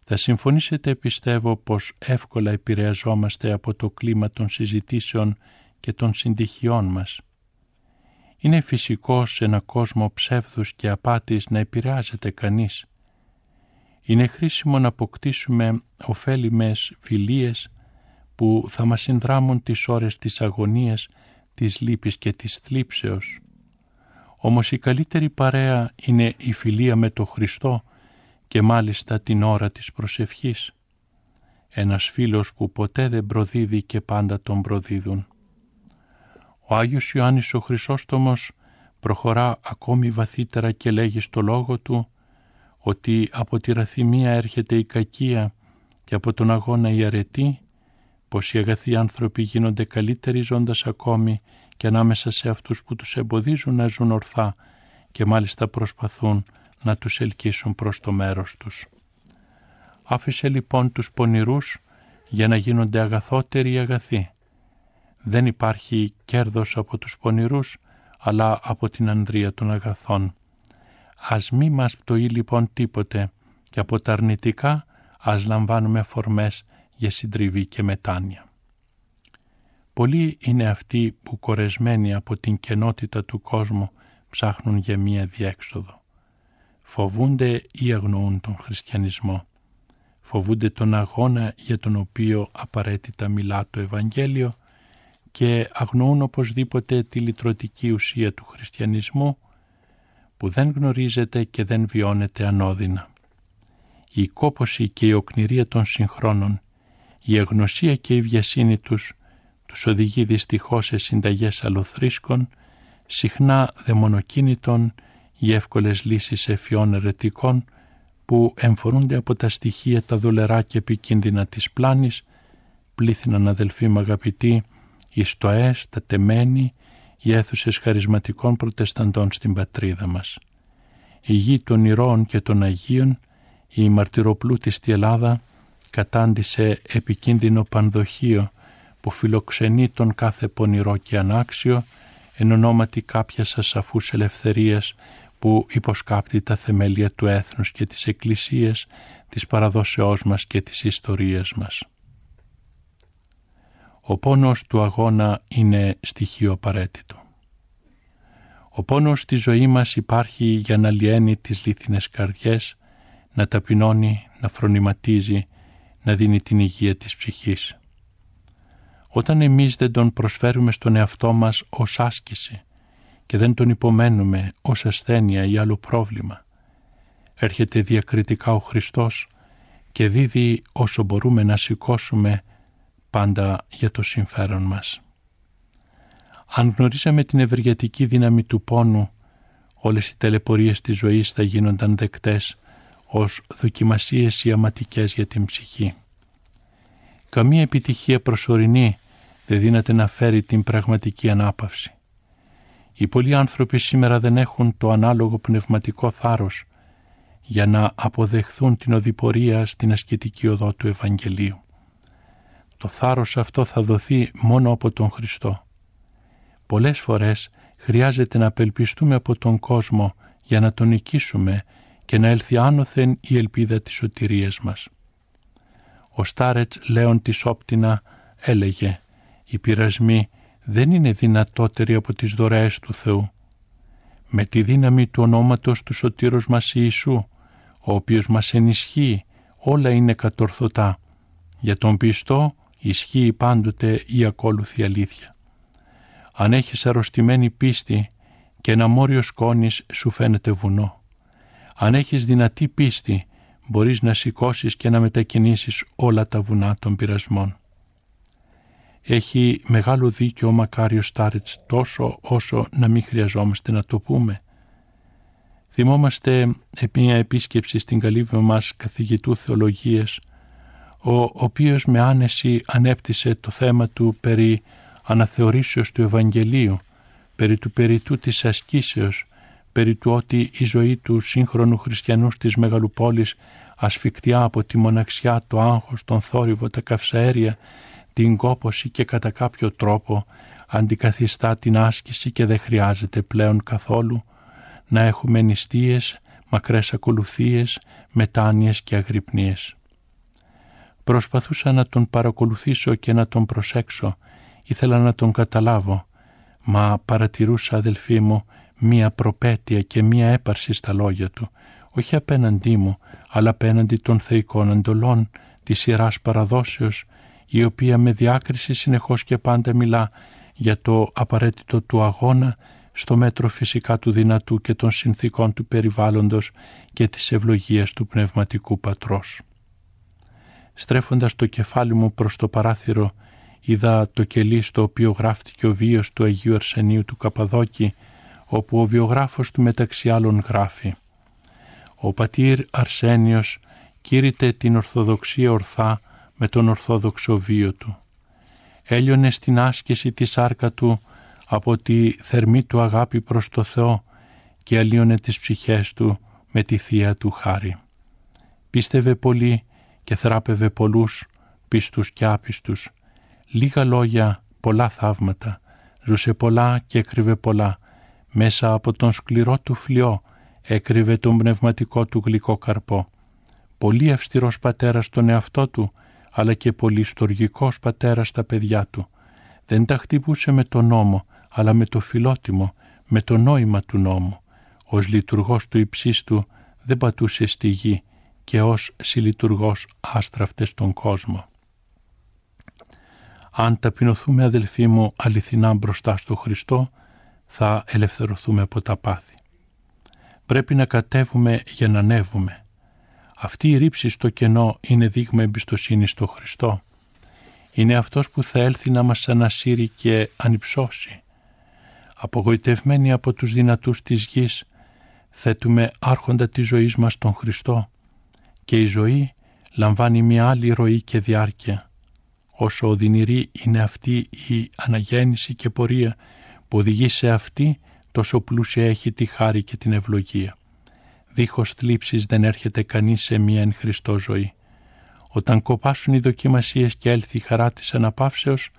[SPEAKER 1] Θα συμφωνήσετε πιστεύω πως εύκολα επηρεαζόμαστε από το κλίμα των συζητήσεων και των συντυχιών μας. Είναι φυσικό σε ένα κόσμο ψεύδους και απάτης να επηρεάζεται κανείς. Είναι χρήσιμο να αποκτήσουμε ωφέλιμες φιλίες που θα μας συνδράμουν τις ώρες της αγωνίας, της λύπης και της θλίψεως. Όμως η καλύτερη παρέα είναι η φιλία με το Χριστό και μάλιστα την ώρα της προσευχής. Ένας φίλος που ποτέ δεν προδίδει και πάντα τον προδίδουν. Ο Άγιος Ιωάννης ο Χρυσόστομος προχωρά ακόμη βαθύτερα και λέγει στο λόγο του ότι από τη ραθυμία έρχεται η κακία και από τον αγώνα η αρετή, πως οι αγαθοί άνθρωποι γίνονται καλύτεροι ζώντας ακόμη και ανάμεσα σε αυτούς που τους εμποδίζουν να ζουν ορθά και μάλιστα προσπαθούν να τους ελκύσουν προς το μέρος τους. Άφησε λοιπόν τους πονηρούς για να γίνονται αγαθότεροι οι αγαθοί. Δεν υπάρχει κέρδος από τους πονηρούς, αλλά από την ανδρεία των αγαθών. Ας μη μας πτωεί λοιπόν τίποτε και από τα αρνητικά ας λαμβάνουμε φορμές για συντριβή και μετάνοια. Πολλοί είναι αυτοί που κορεσμένοι από την κενότητα του κόσμου ψάχνουν για μία διέξοδο. Φοβούνται ή αγνοούν τον χριστιανισμό. Φοβούνται τον αγώνα για τον οποίο απαραίτητα μιλά το Ευαγγέλιο και αγνοούν οπωσδήποτε τη λυτρωτική ουσία του χριστιανισμού που δεν γνωρίζεται και δεν βιώνεται ανώδυνα. Η κόποση και η οκνηρία των συγχρόνων, η αγνωσία και η βιασύνη τους, τους οδηγεί δυστυχώς σε συνταγές αλοθρίσκων, συχνά δαιμονοκίνητων ή εύκολες λύσεις εφιών ερετικών που εμφορούνται από τα στοιχεία τα δολερά και επικίνδυνα της πλάνης πλήθυναν αδελφοί μου αγαπητοί, οι στοές, τα τεμένη, οι αίθουσες χαρισματικών προτεσταντών στην πατρίδα μας. Η γη των ηρώων και των Αγίων, η μαρτυροπλούτιστη Ελλάδα, κατάντησε επικίνδυνο πανδοχείο που φιλοξενεί τον κάθε πονηρό και ανάξιο εν ονόματι κάποιας ασαφούς ελευθερίας που υποσκάπτει τα θεμέλια του έθνους και της Εκκλησίας, της παραδόσεώς μας και της ιστορίας μας. Ο πόνος του αγώνα είναι στοιχείο απαραίτητο. Ο πόνος στη ζωή μας υπάρχει για να λιένει τις λίθινες καρδιές, να ταπεινώνει, να φρονηματίζει, να δίνει την υγεία της ψυχής. Όταν εμείς δεν τον προσφέρουμε στον εαυτό μας ως άσκηση και δεν τον υπομένουμε ως ασθένεια ή άλλο πρόβλημα, έρχεται διακριτικά ο Χριστός και δίδει όσο μπορούμε να σηκώσουμε πάντα για το συμφέρον μας. Αν γνωρίζαμε την ευεργετική δύναμη του πόνου, όλες οι τελεπορίες της ζωής θα γίνονταν δεκτές ως δοκιμασίες ιαματικές για την ψυχή. Καμία επιτυχία προσωρινή δεν δύναται να φέρει την πραγματική ανάπαυση. Οι πολλοί άνθρωποι σήμερα δεν έχουν το ανάλογο πνευματικό θάρρος για να αποδεχθούν την οδηπορία στην ασκητική οδό του Ευαγγελίου. Το θάρρος αυτό θα δοθεί μόνο από τον Χριστό. Πολλές φορές χρειάζεται να απελπιστούμε από τον κόσμο για να τον νικήσουμε και να έλθει άνωθεν η ελπίδα της σωτηρίας μας. Ο Στάρετς Λέων της Όπτινα έλεγε «Οι πειρασμοί δεν είναι δυνατότεροι από τις δωρεές του Θεού. Με τη δύναμη του ονόματος του Σωτήρος μας Ιησού, ο οποίος μας ενισχύει, όλα είναι κατορθωτά. Για τον πιστό ισχύει πάντοτε η ακόλουθη αλήθεια. Αν έχεις αρρωστημένη πίστη και ένα μόριο σκόνης σου φαίνεται βουνό. Αν έχεις δυνατή πίστη μπορείς να σηκώσεις και να μετακινήσεις όλα τα βουνά των πειρασμών. Έχει μεγάλο δίκιο ο Μακάριος Στάρετς τόσο όσο να μην χρειαζόμαστε να το πούμε. Θυμόμαστε μια επίσκεψη στην καλύβη μας καθηγητού θεολογίας ο οποίος με άνεση ανέπτυσε το θέμα του περί αναθεωρήσεως του Ευαγγελίου, περί του περιτού της ασκήσεως, περί του ότι η ζωή του σύγχρονου χριστιανού της μεγαλοπόλης ασφικτιά από τη μοναξιά, το άγχος, τον θόρυβο, τα καυσαέρια, την κόποση και κατά κάποιο τρόπο αντικαθιστά την άσκηση και δεν χρειάζεται πλέον καθόλου να έχουμε νηστείες, μακρές ακολουθίες, μετάνοιες και αγρυπνίες. Προσπαθούσα να τον παρακολουθήσω και να τον προσέξω, ήθελα να τον καταλάβω, μα παρατηρούσα αδελφοί μου μία προπέτεια και μία έπαρση στα λόγια του, όχι απέναντί μου, αλλά απέναντι των θεϊκών εντολών της σειράς παραδόσεως, η οποία με διάκριση συνεχώς και πάντα μιλά για το απαραίτητο του αγώνα στο μέτρο φυσικά του δυνατού και των συνθήκων του περιβάλλοντος και της ευλογίας του πνευματικού πατρός. Στρέφοντας το κεφάλι μου προς το παράθυρο, είδα το κελί στο οποίο γράφτηκε ο βίος του Αγίου Αρσενίου του Καπαδόκη, όπου ο βιογράφος του μεταξύ άλλων γράφει «Ο πατήρ Αρσένιος κήρυτε την Ορθοδοξία ορθά με τον Ορθόδοξο βίο του. Έλειωνε στην άσκηση της σάρκα του από τη θερμή του αγάπη προς το Θεό και αλλίωνε τις ψυχές του με τη Θεία του χάρη. Πίστευε πολύ και θράπευε πολλούς, πίστους και άπιστους. Λίγα λόγια, πολλά θαύματα. Ζούσε πολλά και έκρυβε πολλά. Μέσα από τον σκληρό του φλοιό έκρυβε τον πνευματικό του γλυκό καρπό. Πολύ αυστηρός πατέρας στον εαυτό του, αλλά και πολύ στοργικός πατέρας στα παιδιά του. Δεν τα χτυπούσε με τον νόμο, αλλά με το φιλότιμο, με το νόημα του νόμου. Ως λειτουργός του υψίστου δεν πατούσε στη γη, και ως συλλειτουργός άστραφτες στον κόσμο. Αν ταπεινωθούμε αδελφοί μου αληθινά μπροστά στο Χριστό, θα ελευθερωθούμε από τα πάθη. Πρέπει να κατέβουμε για να ανέβουμε. Αυτή η ρήψη στο κενό είναι δείγμα εμπιστοσύνης στο Χριστό. Είναι αυτός που θα έλθει να μας ανασύρει και ανυψώσει. Απογοητευμένοι από τους δυνατούς της γης, θέτουμε άρχοντα της ζωής μας τον Χριστό και η ζωή λαμβάνει μια άλλη ροή και διάρκεια. όσο οδυνηρή είναι αυτή η αναγέννηση και πορεία που οδηγεί σε αυτή τόσο πλούσια έχει τη χάρη και την ευλογία. Δίχως θλίψεις δεν έρχεται κανείς σε μία εν Χριστώ ζωή. Όταν κοπάσουν οι δοκιμασίες και έλθει η χαρά της αναπαύσεως,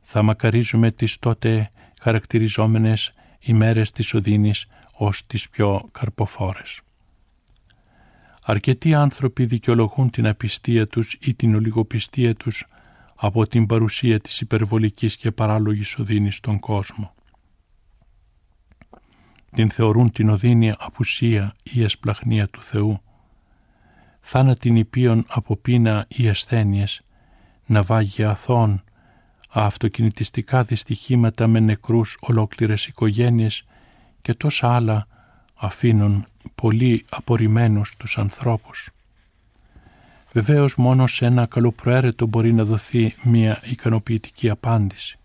[SPEAKER 1] θα μακαρίζουμε τις τότε χαρακτηριζόμενες ημέρες της οδύνης ως τις πιο καρποφόρες. Αρκετοί άνθρωποι δικαιολογούν την απιστία τους ή την ολιγοπιστία τους από την παρουσία της υπερβολικής και παράλογης οδύνης στον κόσμο. Την θεωρούν την οδύνη απουσία ή εσπλαχνία του Θεού, θάνατην υπείων από πείνα ή ασθένειες, ναυάγια αθών, αυτοκινητιστικά δυστυχήματα με νεκρούς ολόκληρες οικογένειες και τόσα άλλα αφήνουν πολύ απορριμμένους τους ανθρώπους. Βεβαίως μόνος σε ένα καλοπροαίρετο μπορεί να δοθεί μια ικανοποιητική απάντηση.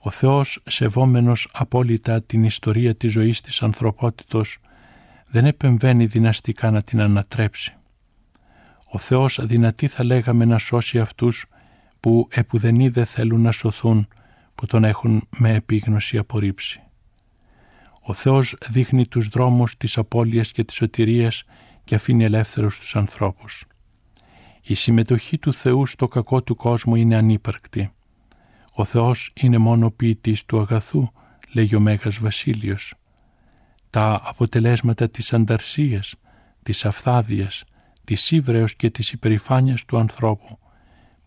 [SPEAKER 1] Ο Θεός, σεβόμενος απόλυτα την ιστορία της ζωής της ανθρωπότητος, δεν επεμβαίνει δυναστικά να την ανατρέψει. Ο Θεός αδυνατή θα λέγαμε να σώσει αυτούς που επουδενή δεν θέλουν να σωθούν, που τον έχουν με επίγνωση απορρίψει. Ο Θεός δείχνει τους δρόμους της απώλειας και της σωτηρίας και αφήνει ελεύθερους τους ανθρώπους. Η συμμετοχή του Θεού στο κακό του κόσμου είναι ανύπαρκτη. Ο Θεός είναι μόνο ποιητής του αγαθού, λέγει ο Μέγας Βασίλειος. Τα αποτελέσματα της ανταρσίας, της αφθάδειας, της ύβρεως και της υπερηφάνειας του ανθρώπου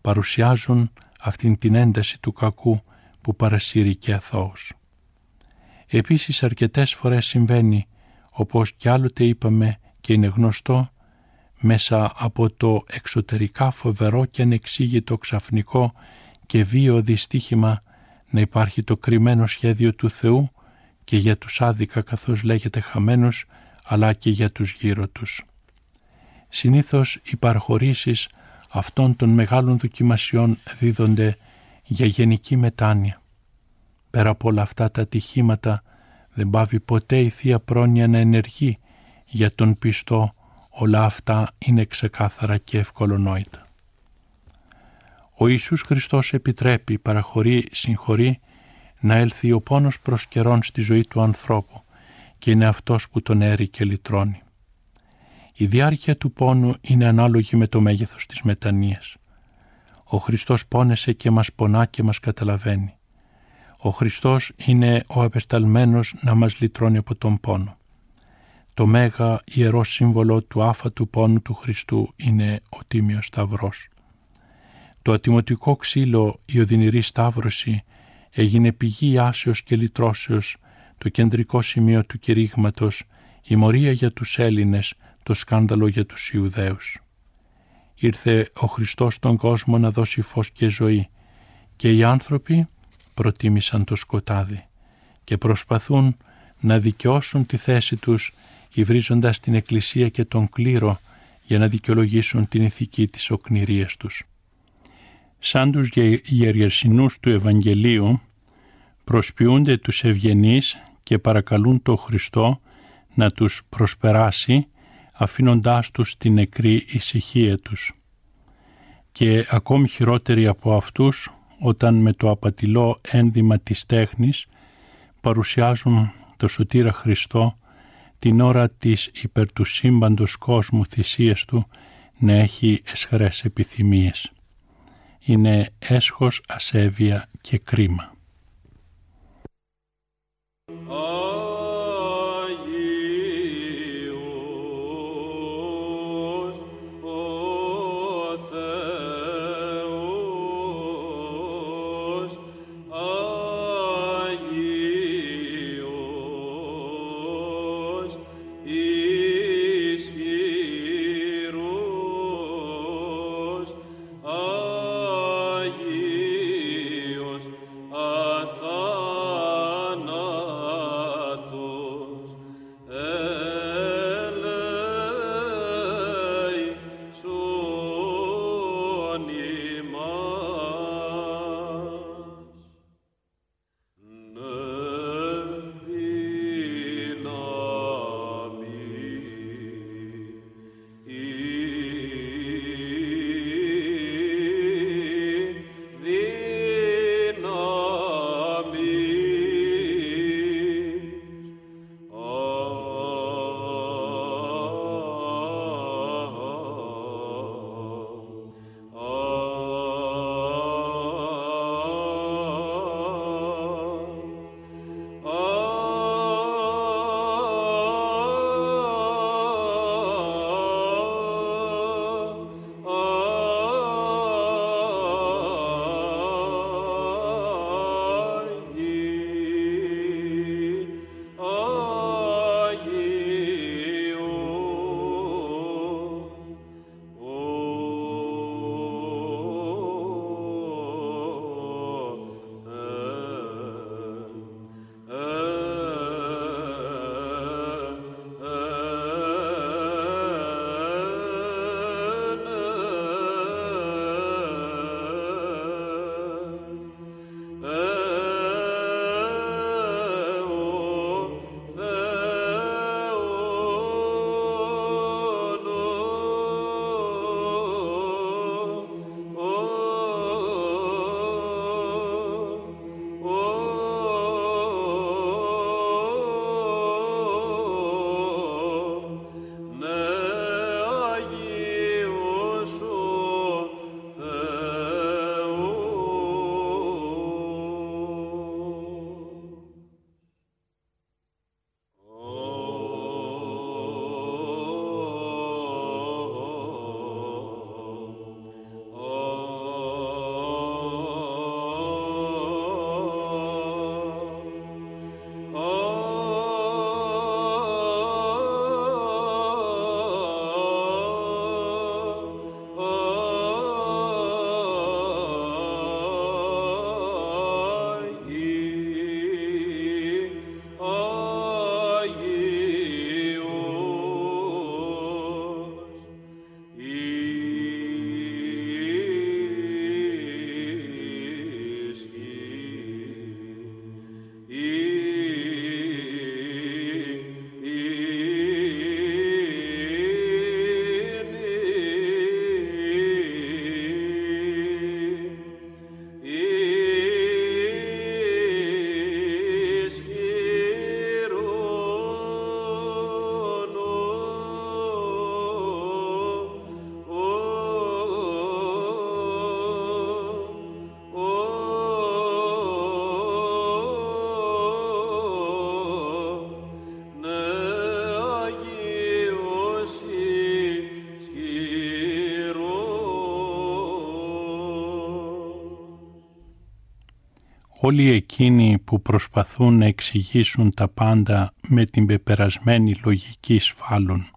[SPEAKER 1] παρουσιάζουν αυτήν την ένταση του κακού που παρασύρει και αθώος. Επίσης αρκετές φορές συμβαίνει, όπως κι άλλοτε είπαμε και είναι γνωστό, μέσα από το εξωτερικά φοβερό και ανεξήγητο ξαφνικό και βίο δυστύχημα να υπάρχει το κρυμμένο σχέδιο του Θεού και για τους άδικα καθώς λέγεται χαμένους αλλά και για τους γύρω τους. Συνήθως οι παραχωρήσεις αυτών των μεγάλων δοκιμασιών δίδονται για γενική μετάνοια. Πέρα από όλα αυτά τα ατυχήματα δεν πάβει ποτέ η Θεία Πρόνοια να ενεργεί για τον πιστό όλα αυτά είναι ξεκάθαρα και ευκολονόητα. Ο Ιησούς Χριστός επιτρέπει, παραχωρεί, συγχωρεί να έλθει ο πόνος προς καιρόν στη ζωή του ανθρώπου και είναι αυτός που τον έρει και λυτρώνει. Η διάρκεια του πόνου είναι ανάλογη με το μέγεθος της μετανοίας. Ο Χριστός πόνεσε και μας πονά και μας καταλαβαίνει. Ο Χριστός είναι ο απεσταλμένος να μας λυτρώνει από τον πόνο. Το μέγα ιερό σύμβολο του άφατου πόνου του Χριστού είναι ο Τίμιος Σταυρός. Το ατιμωτικό ξύλο, η οδυνηρή σταύρωση, έγινε πηγή άσεως και λυτρώσεως, το κεντρικό σημείο του κηρύγματος, η μορία για τους Έλληνες, το σκάνδαλο για τους Ιουδαίους. Ήρθε ο Χριστός στον κόσμο να δώσει φως και ζωή και οι άνθρωποι προτίμησαν το σκοτάδι και προσπαθούν να δικαιώσουν τη θέση τους υβρίζοντας την Εκκλησία και τον κλήρο για να δικαιολογήσουν την ηθική της οκνηρίας τους. Σαν τους γεριασινούς του Ευαγγελίου προσποιούνται τους ευγενείς και παρακαλούν τον Χριστό να τους προσπεράσει αφήνοντάς τους την νεκρή ησυχία τους. Και ακόμη χειρότεροι από αυτούς όταν με το απατηλό ένδυμα της τέχνης παρουσιάζουν το Σωτήρα Χριστό την ώρα της υπέρ του σύμπαντος κόσμου θυσίας του να έχει εσχρές επιθυμίες. Είναι έσχος, ασέβεια και κρίμα. Όλοι εκείνοι που προσπαθούν να εξηγήσουν τα πάντα με την πεπερασμένη λογική σφάλων,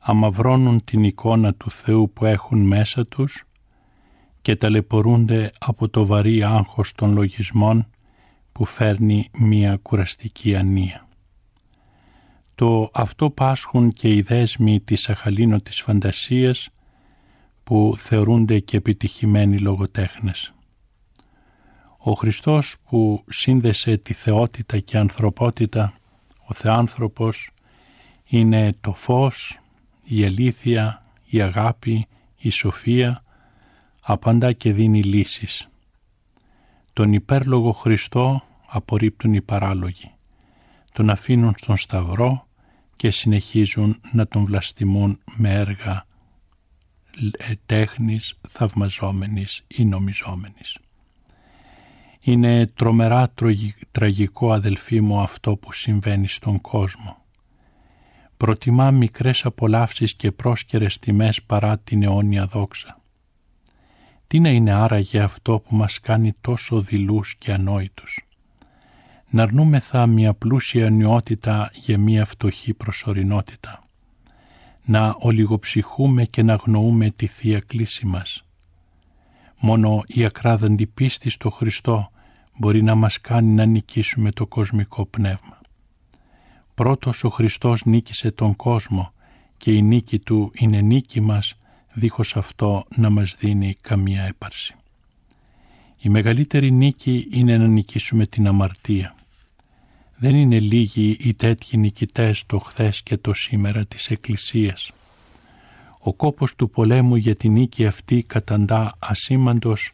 [SPEAKER 1] αμαυρώνουν την εικόνα του Θεού που έχουν μέσα τους και ταλαιπωρούνται από το βαρύ άγχος των λογισμών που φέρνει μία κουραστική ανία. Το αυτό πάσχουν και οι δέσμοι της αχαλήνωτης φαντασίας που θεωρούνται και επιτυχημένοι λογοτέχνες. Ο Χριστός που σύνδεσε τη θεότητα και ανθρωπότητα, ο Θεάνθρωπος, είναι το φως, η αλήθεια, η αγάπη, η σοφία, απαντά και δίνει λύσεις. Τον υπέρλογο Χριστό απορρίπτουν οι παράλογοι. Τον αφήνουν στον σταυρό και συνεχίζουν να τον βλαστημούν με έργα ε, τέχνης, θαυμαζόμενης ή νομιζόμενης. Είναι τρομερά τραγικό αδελφοί μου αυτό που συμβαίνει στον κόσμο. Προτιμά μικρές απολαύσεις και πρόσκαιρες τιμές παρά την αιώνια δόξα. Τι να είναι άραγε αυτό που μας κάνει τόσο δειλούς και ανόητους; Να αρνούμεθα μια πλούσια νιότητα για μια φτωχή προσωρινότητα. Να ολιγοψυχούμε και να αγνοούμε τη Θεία Κλίση μας. Μόνο η ακράδαντη πίστη στο Χριστό μπορεί να μας κάνει να νικήσουμε το κοσμικό πνεύμα. Πρώτος ο Χριστός νίκησε τον κόσμο και η νίκη Του είναι νίκη μας δίχως αυτό να μας δίνει καμία έπαρση. Η μεγαλύτερη νίκη είναι να νικήσουμε την αμαρτία. Δεν είναι λίγοι οι τέτοιοι νικητές το χθες και το σήμερα της Εκκλησίας. Ο κόπος του πολέμου για την νίκη αυτή καταντά ασήμαντος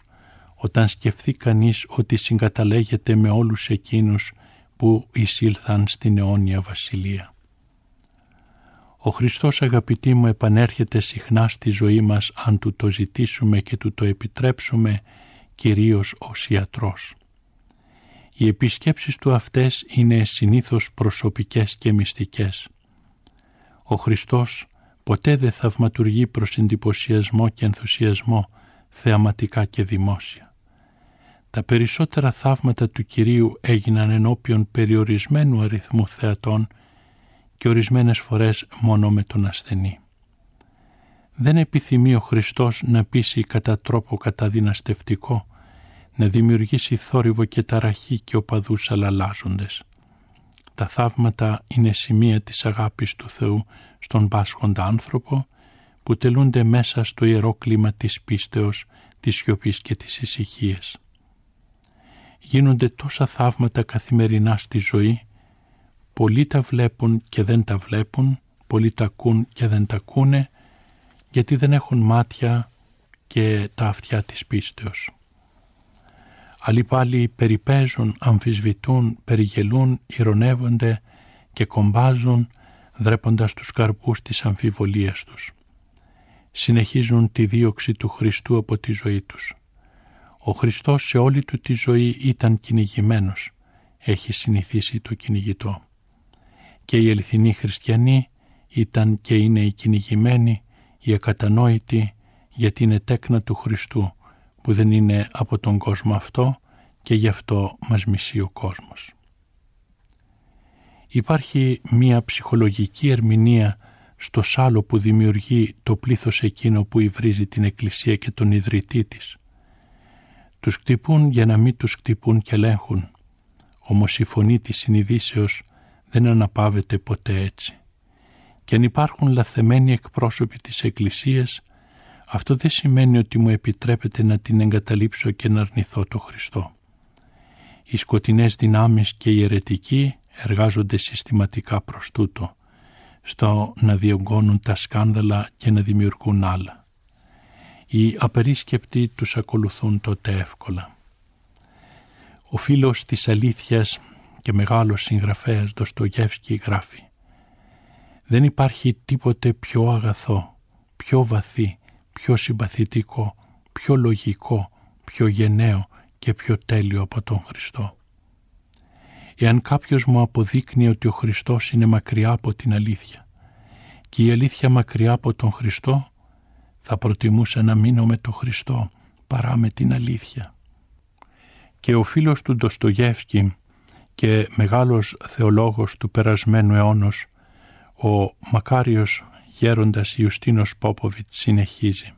[SPEAKER 1] όταν σκεφτεί κανείς ότι συγκαταλέγεται με όλους εκείνους που εισήλθαν στην αιώνια βασιλεία. Ο Χριστός αγαπητοί μου επανέρχεται συχνά στη ζωή μας αν του το ζητήσουμε και του το επιτρέψουμε κυρίως ως ιατρός. Οι επισκέψεις του αυτές είναι συνήθως προσωπικές και μυστικές. Ο Χριστός ποτέ δεν θαυματουργεί προς εντυπωσιασμό και ενθουσιασμό θεαματικά και δημόσια. Τα περισσότερα θαύματα του Κυρίου έγιναν ενώπιον περιορισμένου αριθμού θεατών και ορισμένες φορές μόνο με τον ασθενή. Δεν επιθυμεί ο Χριστός να πείσει κατά τρόπο καταδυναστευτικό, να δημιουργήσει θόρυβο και ταραχή και οπαδούς αλλαλάζοντες. Τα θαύματα είναι σημεία της αγάπης του Θεού στον πάσχοντα άνθρωπο που τελούνται μέσα στο ιερό κλίμα της πίστεως, της σιωπής και της ησυχίας γίνονται τόσα θαύματα καθημερινά στη ζωή, πολλοί τα βλέπουν και δεν τα βλέπουν, πολλοί τα ακούν και δεν τα ακούνε, γιατί δεν έχουν μάτια και τα αυτιά της πίστεως. Άλλοι πάλι περιπέζουν, αμφισβητούν, περιγελούν, ηρωνεύονται και κομπάζουν, δρέποντας τους καρπούς της αμφιβολίας τους. Συνεχίζουν τη δίωξη του Χριστού από τη ζωή τους. Ο Χριστός σε όλη του τη ζωή ήταν κυνηγημένος. Έχει συνηθίσει το κυνηγητό. Και οι αληθινοί χριστιανοί ήταν και είναι οι κυνηγημένοι, οι ακατανόητοι, γιατί είναι τέκνα του Χριστού που δεν είναι από τον κόσμο αυτό και γι' αυτό μας μισεί ο κόσμος. Υπάρχει μία ψυχολογική ερμηνεία στο σάλο που δημιουργεί το πλήθος εκείνο που υβρίζει την Εκκλησία και τον ιδρυτή της. Τους κτυπούν για να μην τους κτυπούν και ελέγχουν, όμως η φωνή της συνειδήσεως δεν αναπαύεται ποτέ έτσι. Και αν υπάρχουν λαθεμένοι εκπρόσωποι της Εκκλησίας, αυτό δεν σημαίνει ότι μου επιτρέπεται να την εγκαταλείψω και να αρνηθώ το Χριστό. Οι σκοτεινές δυνάμεις και οι αιρετικοί εργάζονται συστηματικά προς τούτο, στο να διωγγώνουν τα σκάνδαλα και να δημιουργούν άλλα. Οι απερίσκεπτοι τους ακολουθούν τότε εύκολα. Ο φίλος της αλήθειας και μεγάλος συγγραφέας Δοστογεύσκη γράφει «Δεν υπάρχει τίποτε πιο αγαθό, πιο βαθύ, πιο συμπαθητικό, πιο λογικό, πιο γενναίο και πιο τέλειο από τον Χριστό. Εάν κάποιος μου αποδείκνει ότι ο Χριστός είναι μακριά από την αλήθεια και η αλήθεια μακριά από τον Χριστό, θα προτιμούσα να μείνω με τον Χριστό παρά με την αλήθεια. Και ο φίλος του Ντοστογεύσκη και μεγάλος θεολόγος του περασμένου αιώνος, ο μακάριος γέροντας Ιουστίνος Πόποβιτς συνεχίζει.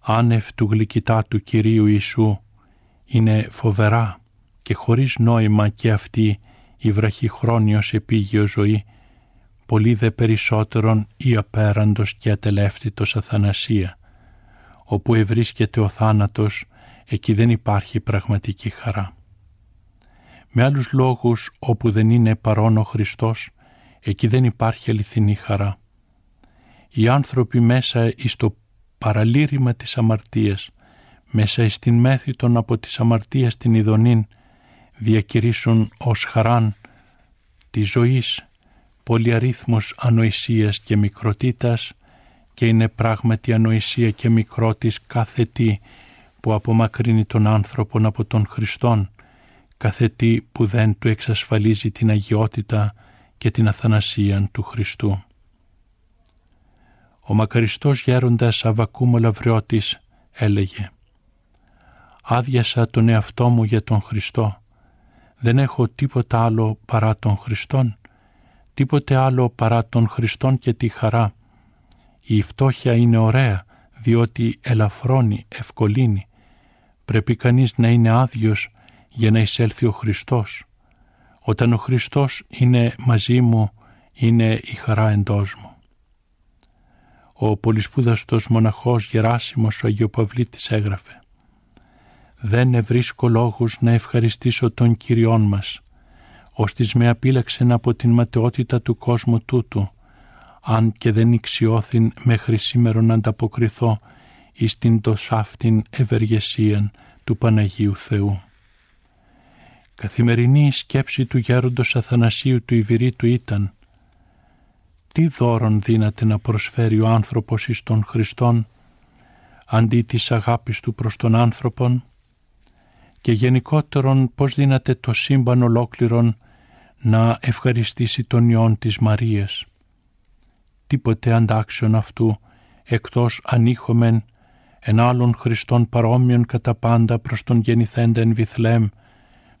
[SPEAKER 1] Άνευ του γλυκητά του Κυρίου Ιησού είναι φοβερά και χωρίς νόημα και αυτή η βραχυχρόνιος επίγειο ζωή, πολύ δε περισσότερον ή απέραντος και ατελεύτητος αθανασία, όπου ευρίσκεται ο θάνατος, εκεί δεν υπάρχει πραγματική χαρά. Με άλλους λόγους, όπου δεν είναι παρόν ο Χριστός, εκεί δεν υπάρχει αληθινή χαρά. Οι άνθρωποι μέσα εις το παραλήρημα της αμαρτίας, μέσα εις την μέθητον από της αμαρτίας την ειδονήν, διακηρύσουν ως χαράν τη ζωής πολυαρίθμος ανοησίας και μικροτήτας και είναι πράγματι ανοησία και μικρότης κάθε τι που απομακρύνει τον άνθρωπον από τον Χριστόν, κάθε τι που δεν του εξασφαλίζει την αγιότητα και την αθανασία του Χριστού. Ο μακαριστός γέροντας Αβακούμ Λαβριώτης έλεγε «Άδειασα τον εαυτό μου για τον Χριστό δεν έχω τίποτα άλλο παρά τον Χριστόν, τίποτε άλλο παρά τον Χριστόν και τη χαρά. Η φτώχεια είναι ωραία, διότι ελαφρώνει, ευκολύνει. Πρέπει κανείς να είναι άδειος για να εισέλθει ο Χριστός. Όταν ο Χριστός είναι μαζί μου, είναι η χαρά εντός μου. Ο πολυσπούδαστος μοναχός Γεράσιμος ο Αγιοπαυλίτης έγραφε δεν ευρίσκω λόγους να ευχαριστήσω τον Κυριόν μας, ώστις με απείλαξεν από την ματαιότητα του κόσμου τούτου, αν και δεν ηξιώθην μέχρι σήμερα να ανταποκριθώ εις την τοσάφτην ευεργεσίαν του Παναγίου Θεού. Καθημερινή σκέψη του γέροντος Αθανασίου του Ιβηρήτου ήταν «Τι δώρον δύναται να προσφέρει ο άνθρωπος εις τον Χριστόν αντί της αγάπης του προς τον άνθρωπον» και γενικότερον πώς δύναται το σύμπαν ολόκληρον να ευχαριστήσει τον Υιόν της Μαρίας. Τίποτε αντάξεων αυτού εκτός ανήχομεν εν άλλων Χριστών παρόμοιων κατά πάντα προς τον γεννηθέντα εν Βιθλέμ,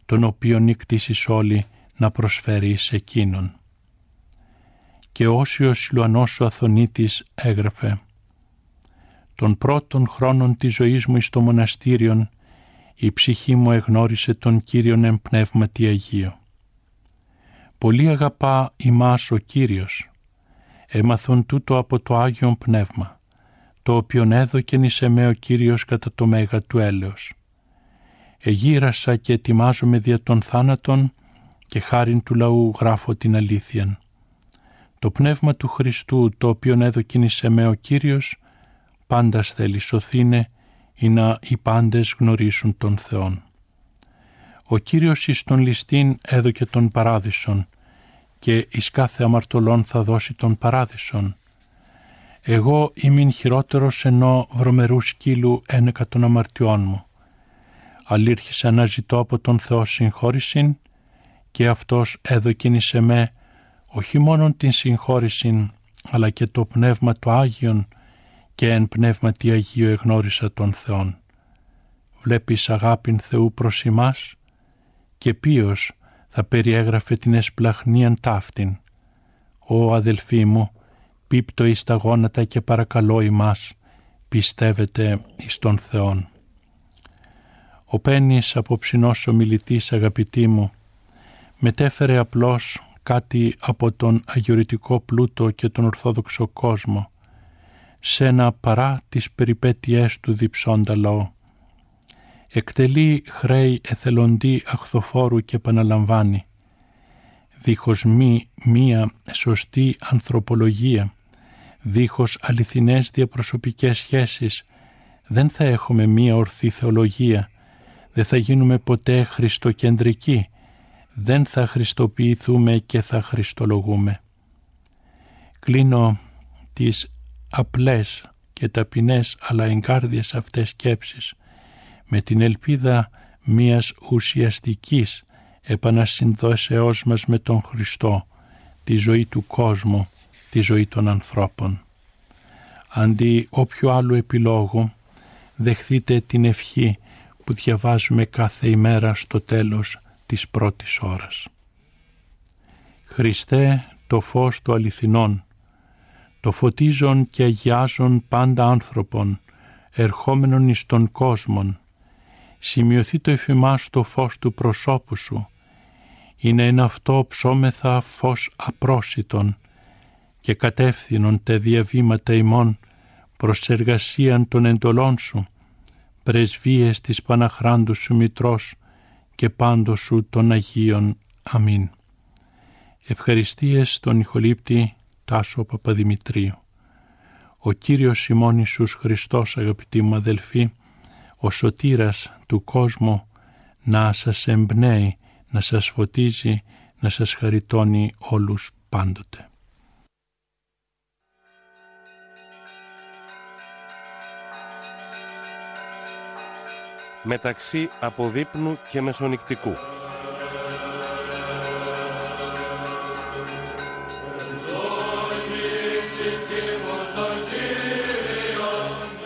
[SPEAKER 1] τον οποίον νικτήσεις όλοι να προσφέρει σε εκείνον. Και Όσιος Ιλουανός ο Αθωνίτης έγραφε «Των πρώτων χρόνων της ζωής μου εις το μοναστήριον η ψυχή μου εγνώρισε τον Κύριον εν πνεύματι Αγίο. Πολύ αγαπά ημάς ο Κύριος, έμαθον τούτο από το Άγιον Πνεύμα, το οποίον έδωκεν εις εμέ ο Κύριος κατά το μέγα του έλεος. Εγύρασα και ετοιμάζομαι δια των θάνατων και χάριν του λαού γράφω την αλήθεια. Το Πνεύμα του Χριστού, το οποίον έδωκεν εις εμέ ο Κύριος, πάντας θέλει σωθήνε ή να οι πάντες γνωρίσουν τον Θεόν. Ο Κύριος εις τον ληστήν έδωκε τον παράδεισον και εις κάθε αμαρτωλόν θα δώσει τον παράδεισον. Εγώ ημιν χειρότερος ενώ βρωμερούς σκύλου ένεκα των αμαρτιών μου. Αλήρχισα να ζητώ από τον Θεό συγχώρησιν και Αυτός έδωκιν σε με όχι μόνον την συγχώρησιν αλλά και το Πνεύμα του Άγιον και εν πνεύματι Αγίου εγνώρισα τον Θεόν. Βλέπεις αγάπην Θεού προς εμάς και ποιος θα περιέγραφε την εσπλαχνίαν ταύτην. «Ω αδελφοί μου, πίπτω εις τα γόνατα και παρακαλώ ημάς, πιστεύετε εις τον Θεόν». Ο Πένης, απόψινός ομιλητής αγαπητή μου, μετέφερε απλώς κάτι από τον αγιορητικό πλούτο και τον ορθόδοξο κόσμο, σε ένα παρά τις περιπέτειές του διψώντα λαό. Εκτελεί χρέη εθελοντή αχθοφόρου και επαναλαμβάνει. Δίχως μη μία σωστή ανθρωπολογία, δίχως αληθινές διαπροσωπικές σχέσεις, δεν θα έχουμε μία ορθή θεολογία, δεν θα γίνουμε ποτέ χριστοκεντρικοί, δεν θα χριστοποιηθούμε και θα χριστολογούμε. Κλείνω τις απλές και ταπεινές αλλά εγκάρδιες αυτές σκέψεις με την ελπίδα μίας ουσιαστικής επανασυνδόσεώς μας με τον Χριστό, τη ζωή του κόσμου, τη ζωή των ανθρώπων. Αντί όποιο άλλο επιλόγου, δεχθείτε την ευχή που διαβάζουμε κάθε ημέρα στο τέλος της πρώτης ώρας. Χριστέ το φως του αληθινών, το φωτίζον και αγιάζον πάντα άνθρωπον, ερχόμενον εις τον κόσμον, σημειωθεί το εφημάς το φως του προσώπου σου, είναι ένα αυτό ψώμεθα φως απρόσιτον και κατεύθυνον τε διαβήματα ημών προς εργασίαν των εντολών σου, πρεσβείες της Παναχράντου σου Μητρός και πάντος σου των Αγίων. Αμήν. Ευχαριστίες στον Ιχολήπτη Τάσο Παπαδημητρίου. Ο Κύριος ημών Ιησούς Χριστός αγαπητοί μου αδελφοί, ο σωτήρας του κόσμου να σας εμπνέει, να σας φωτίζει, να σας χαριτώνει όλους πάντοτε.
[SPEAKER 2] μεταξύ αποδείπνου και μεσονικτικού.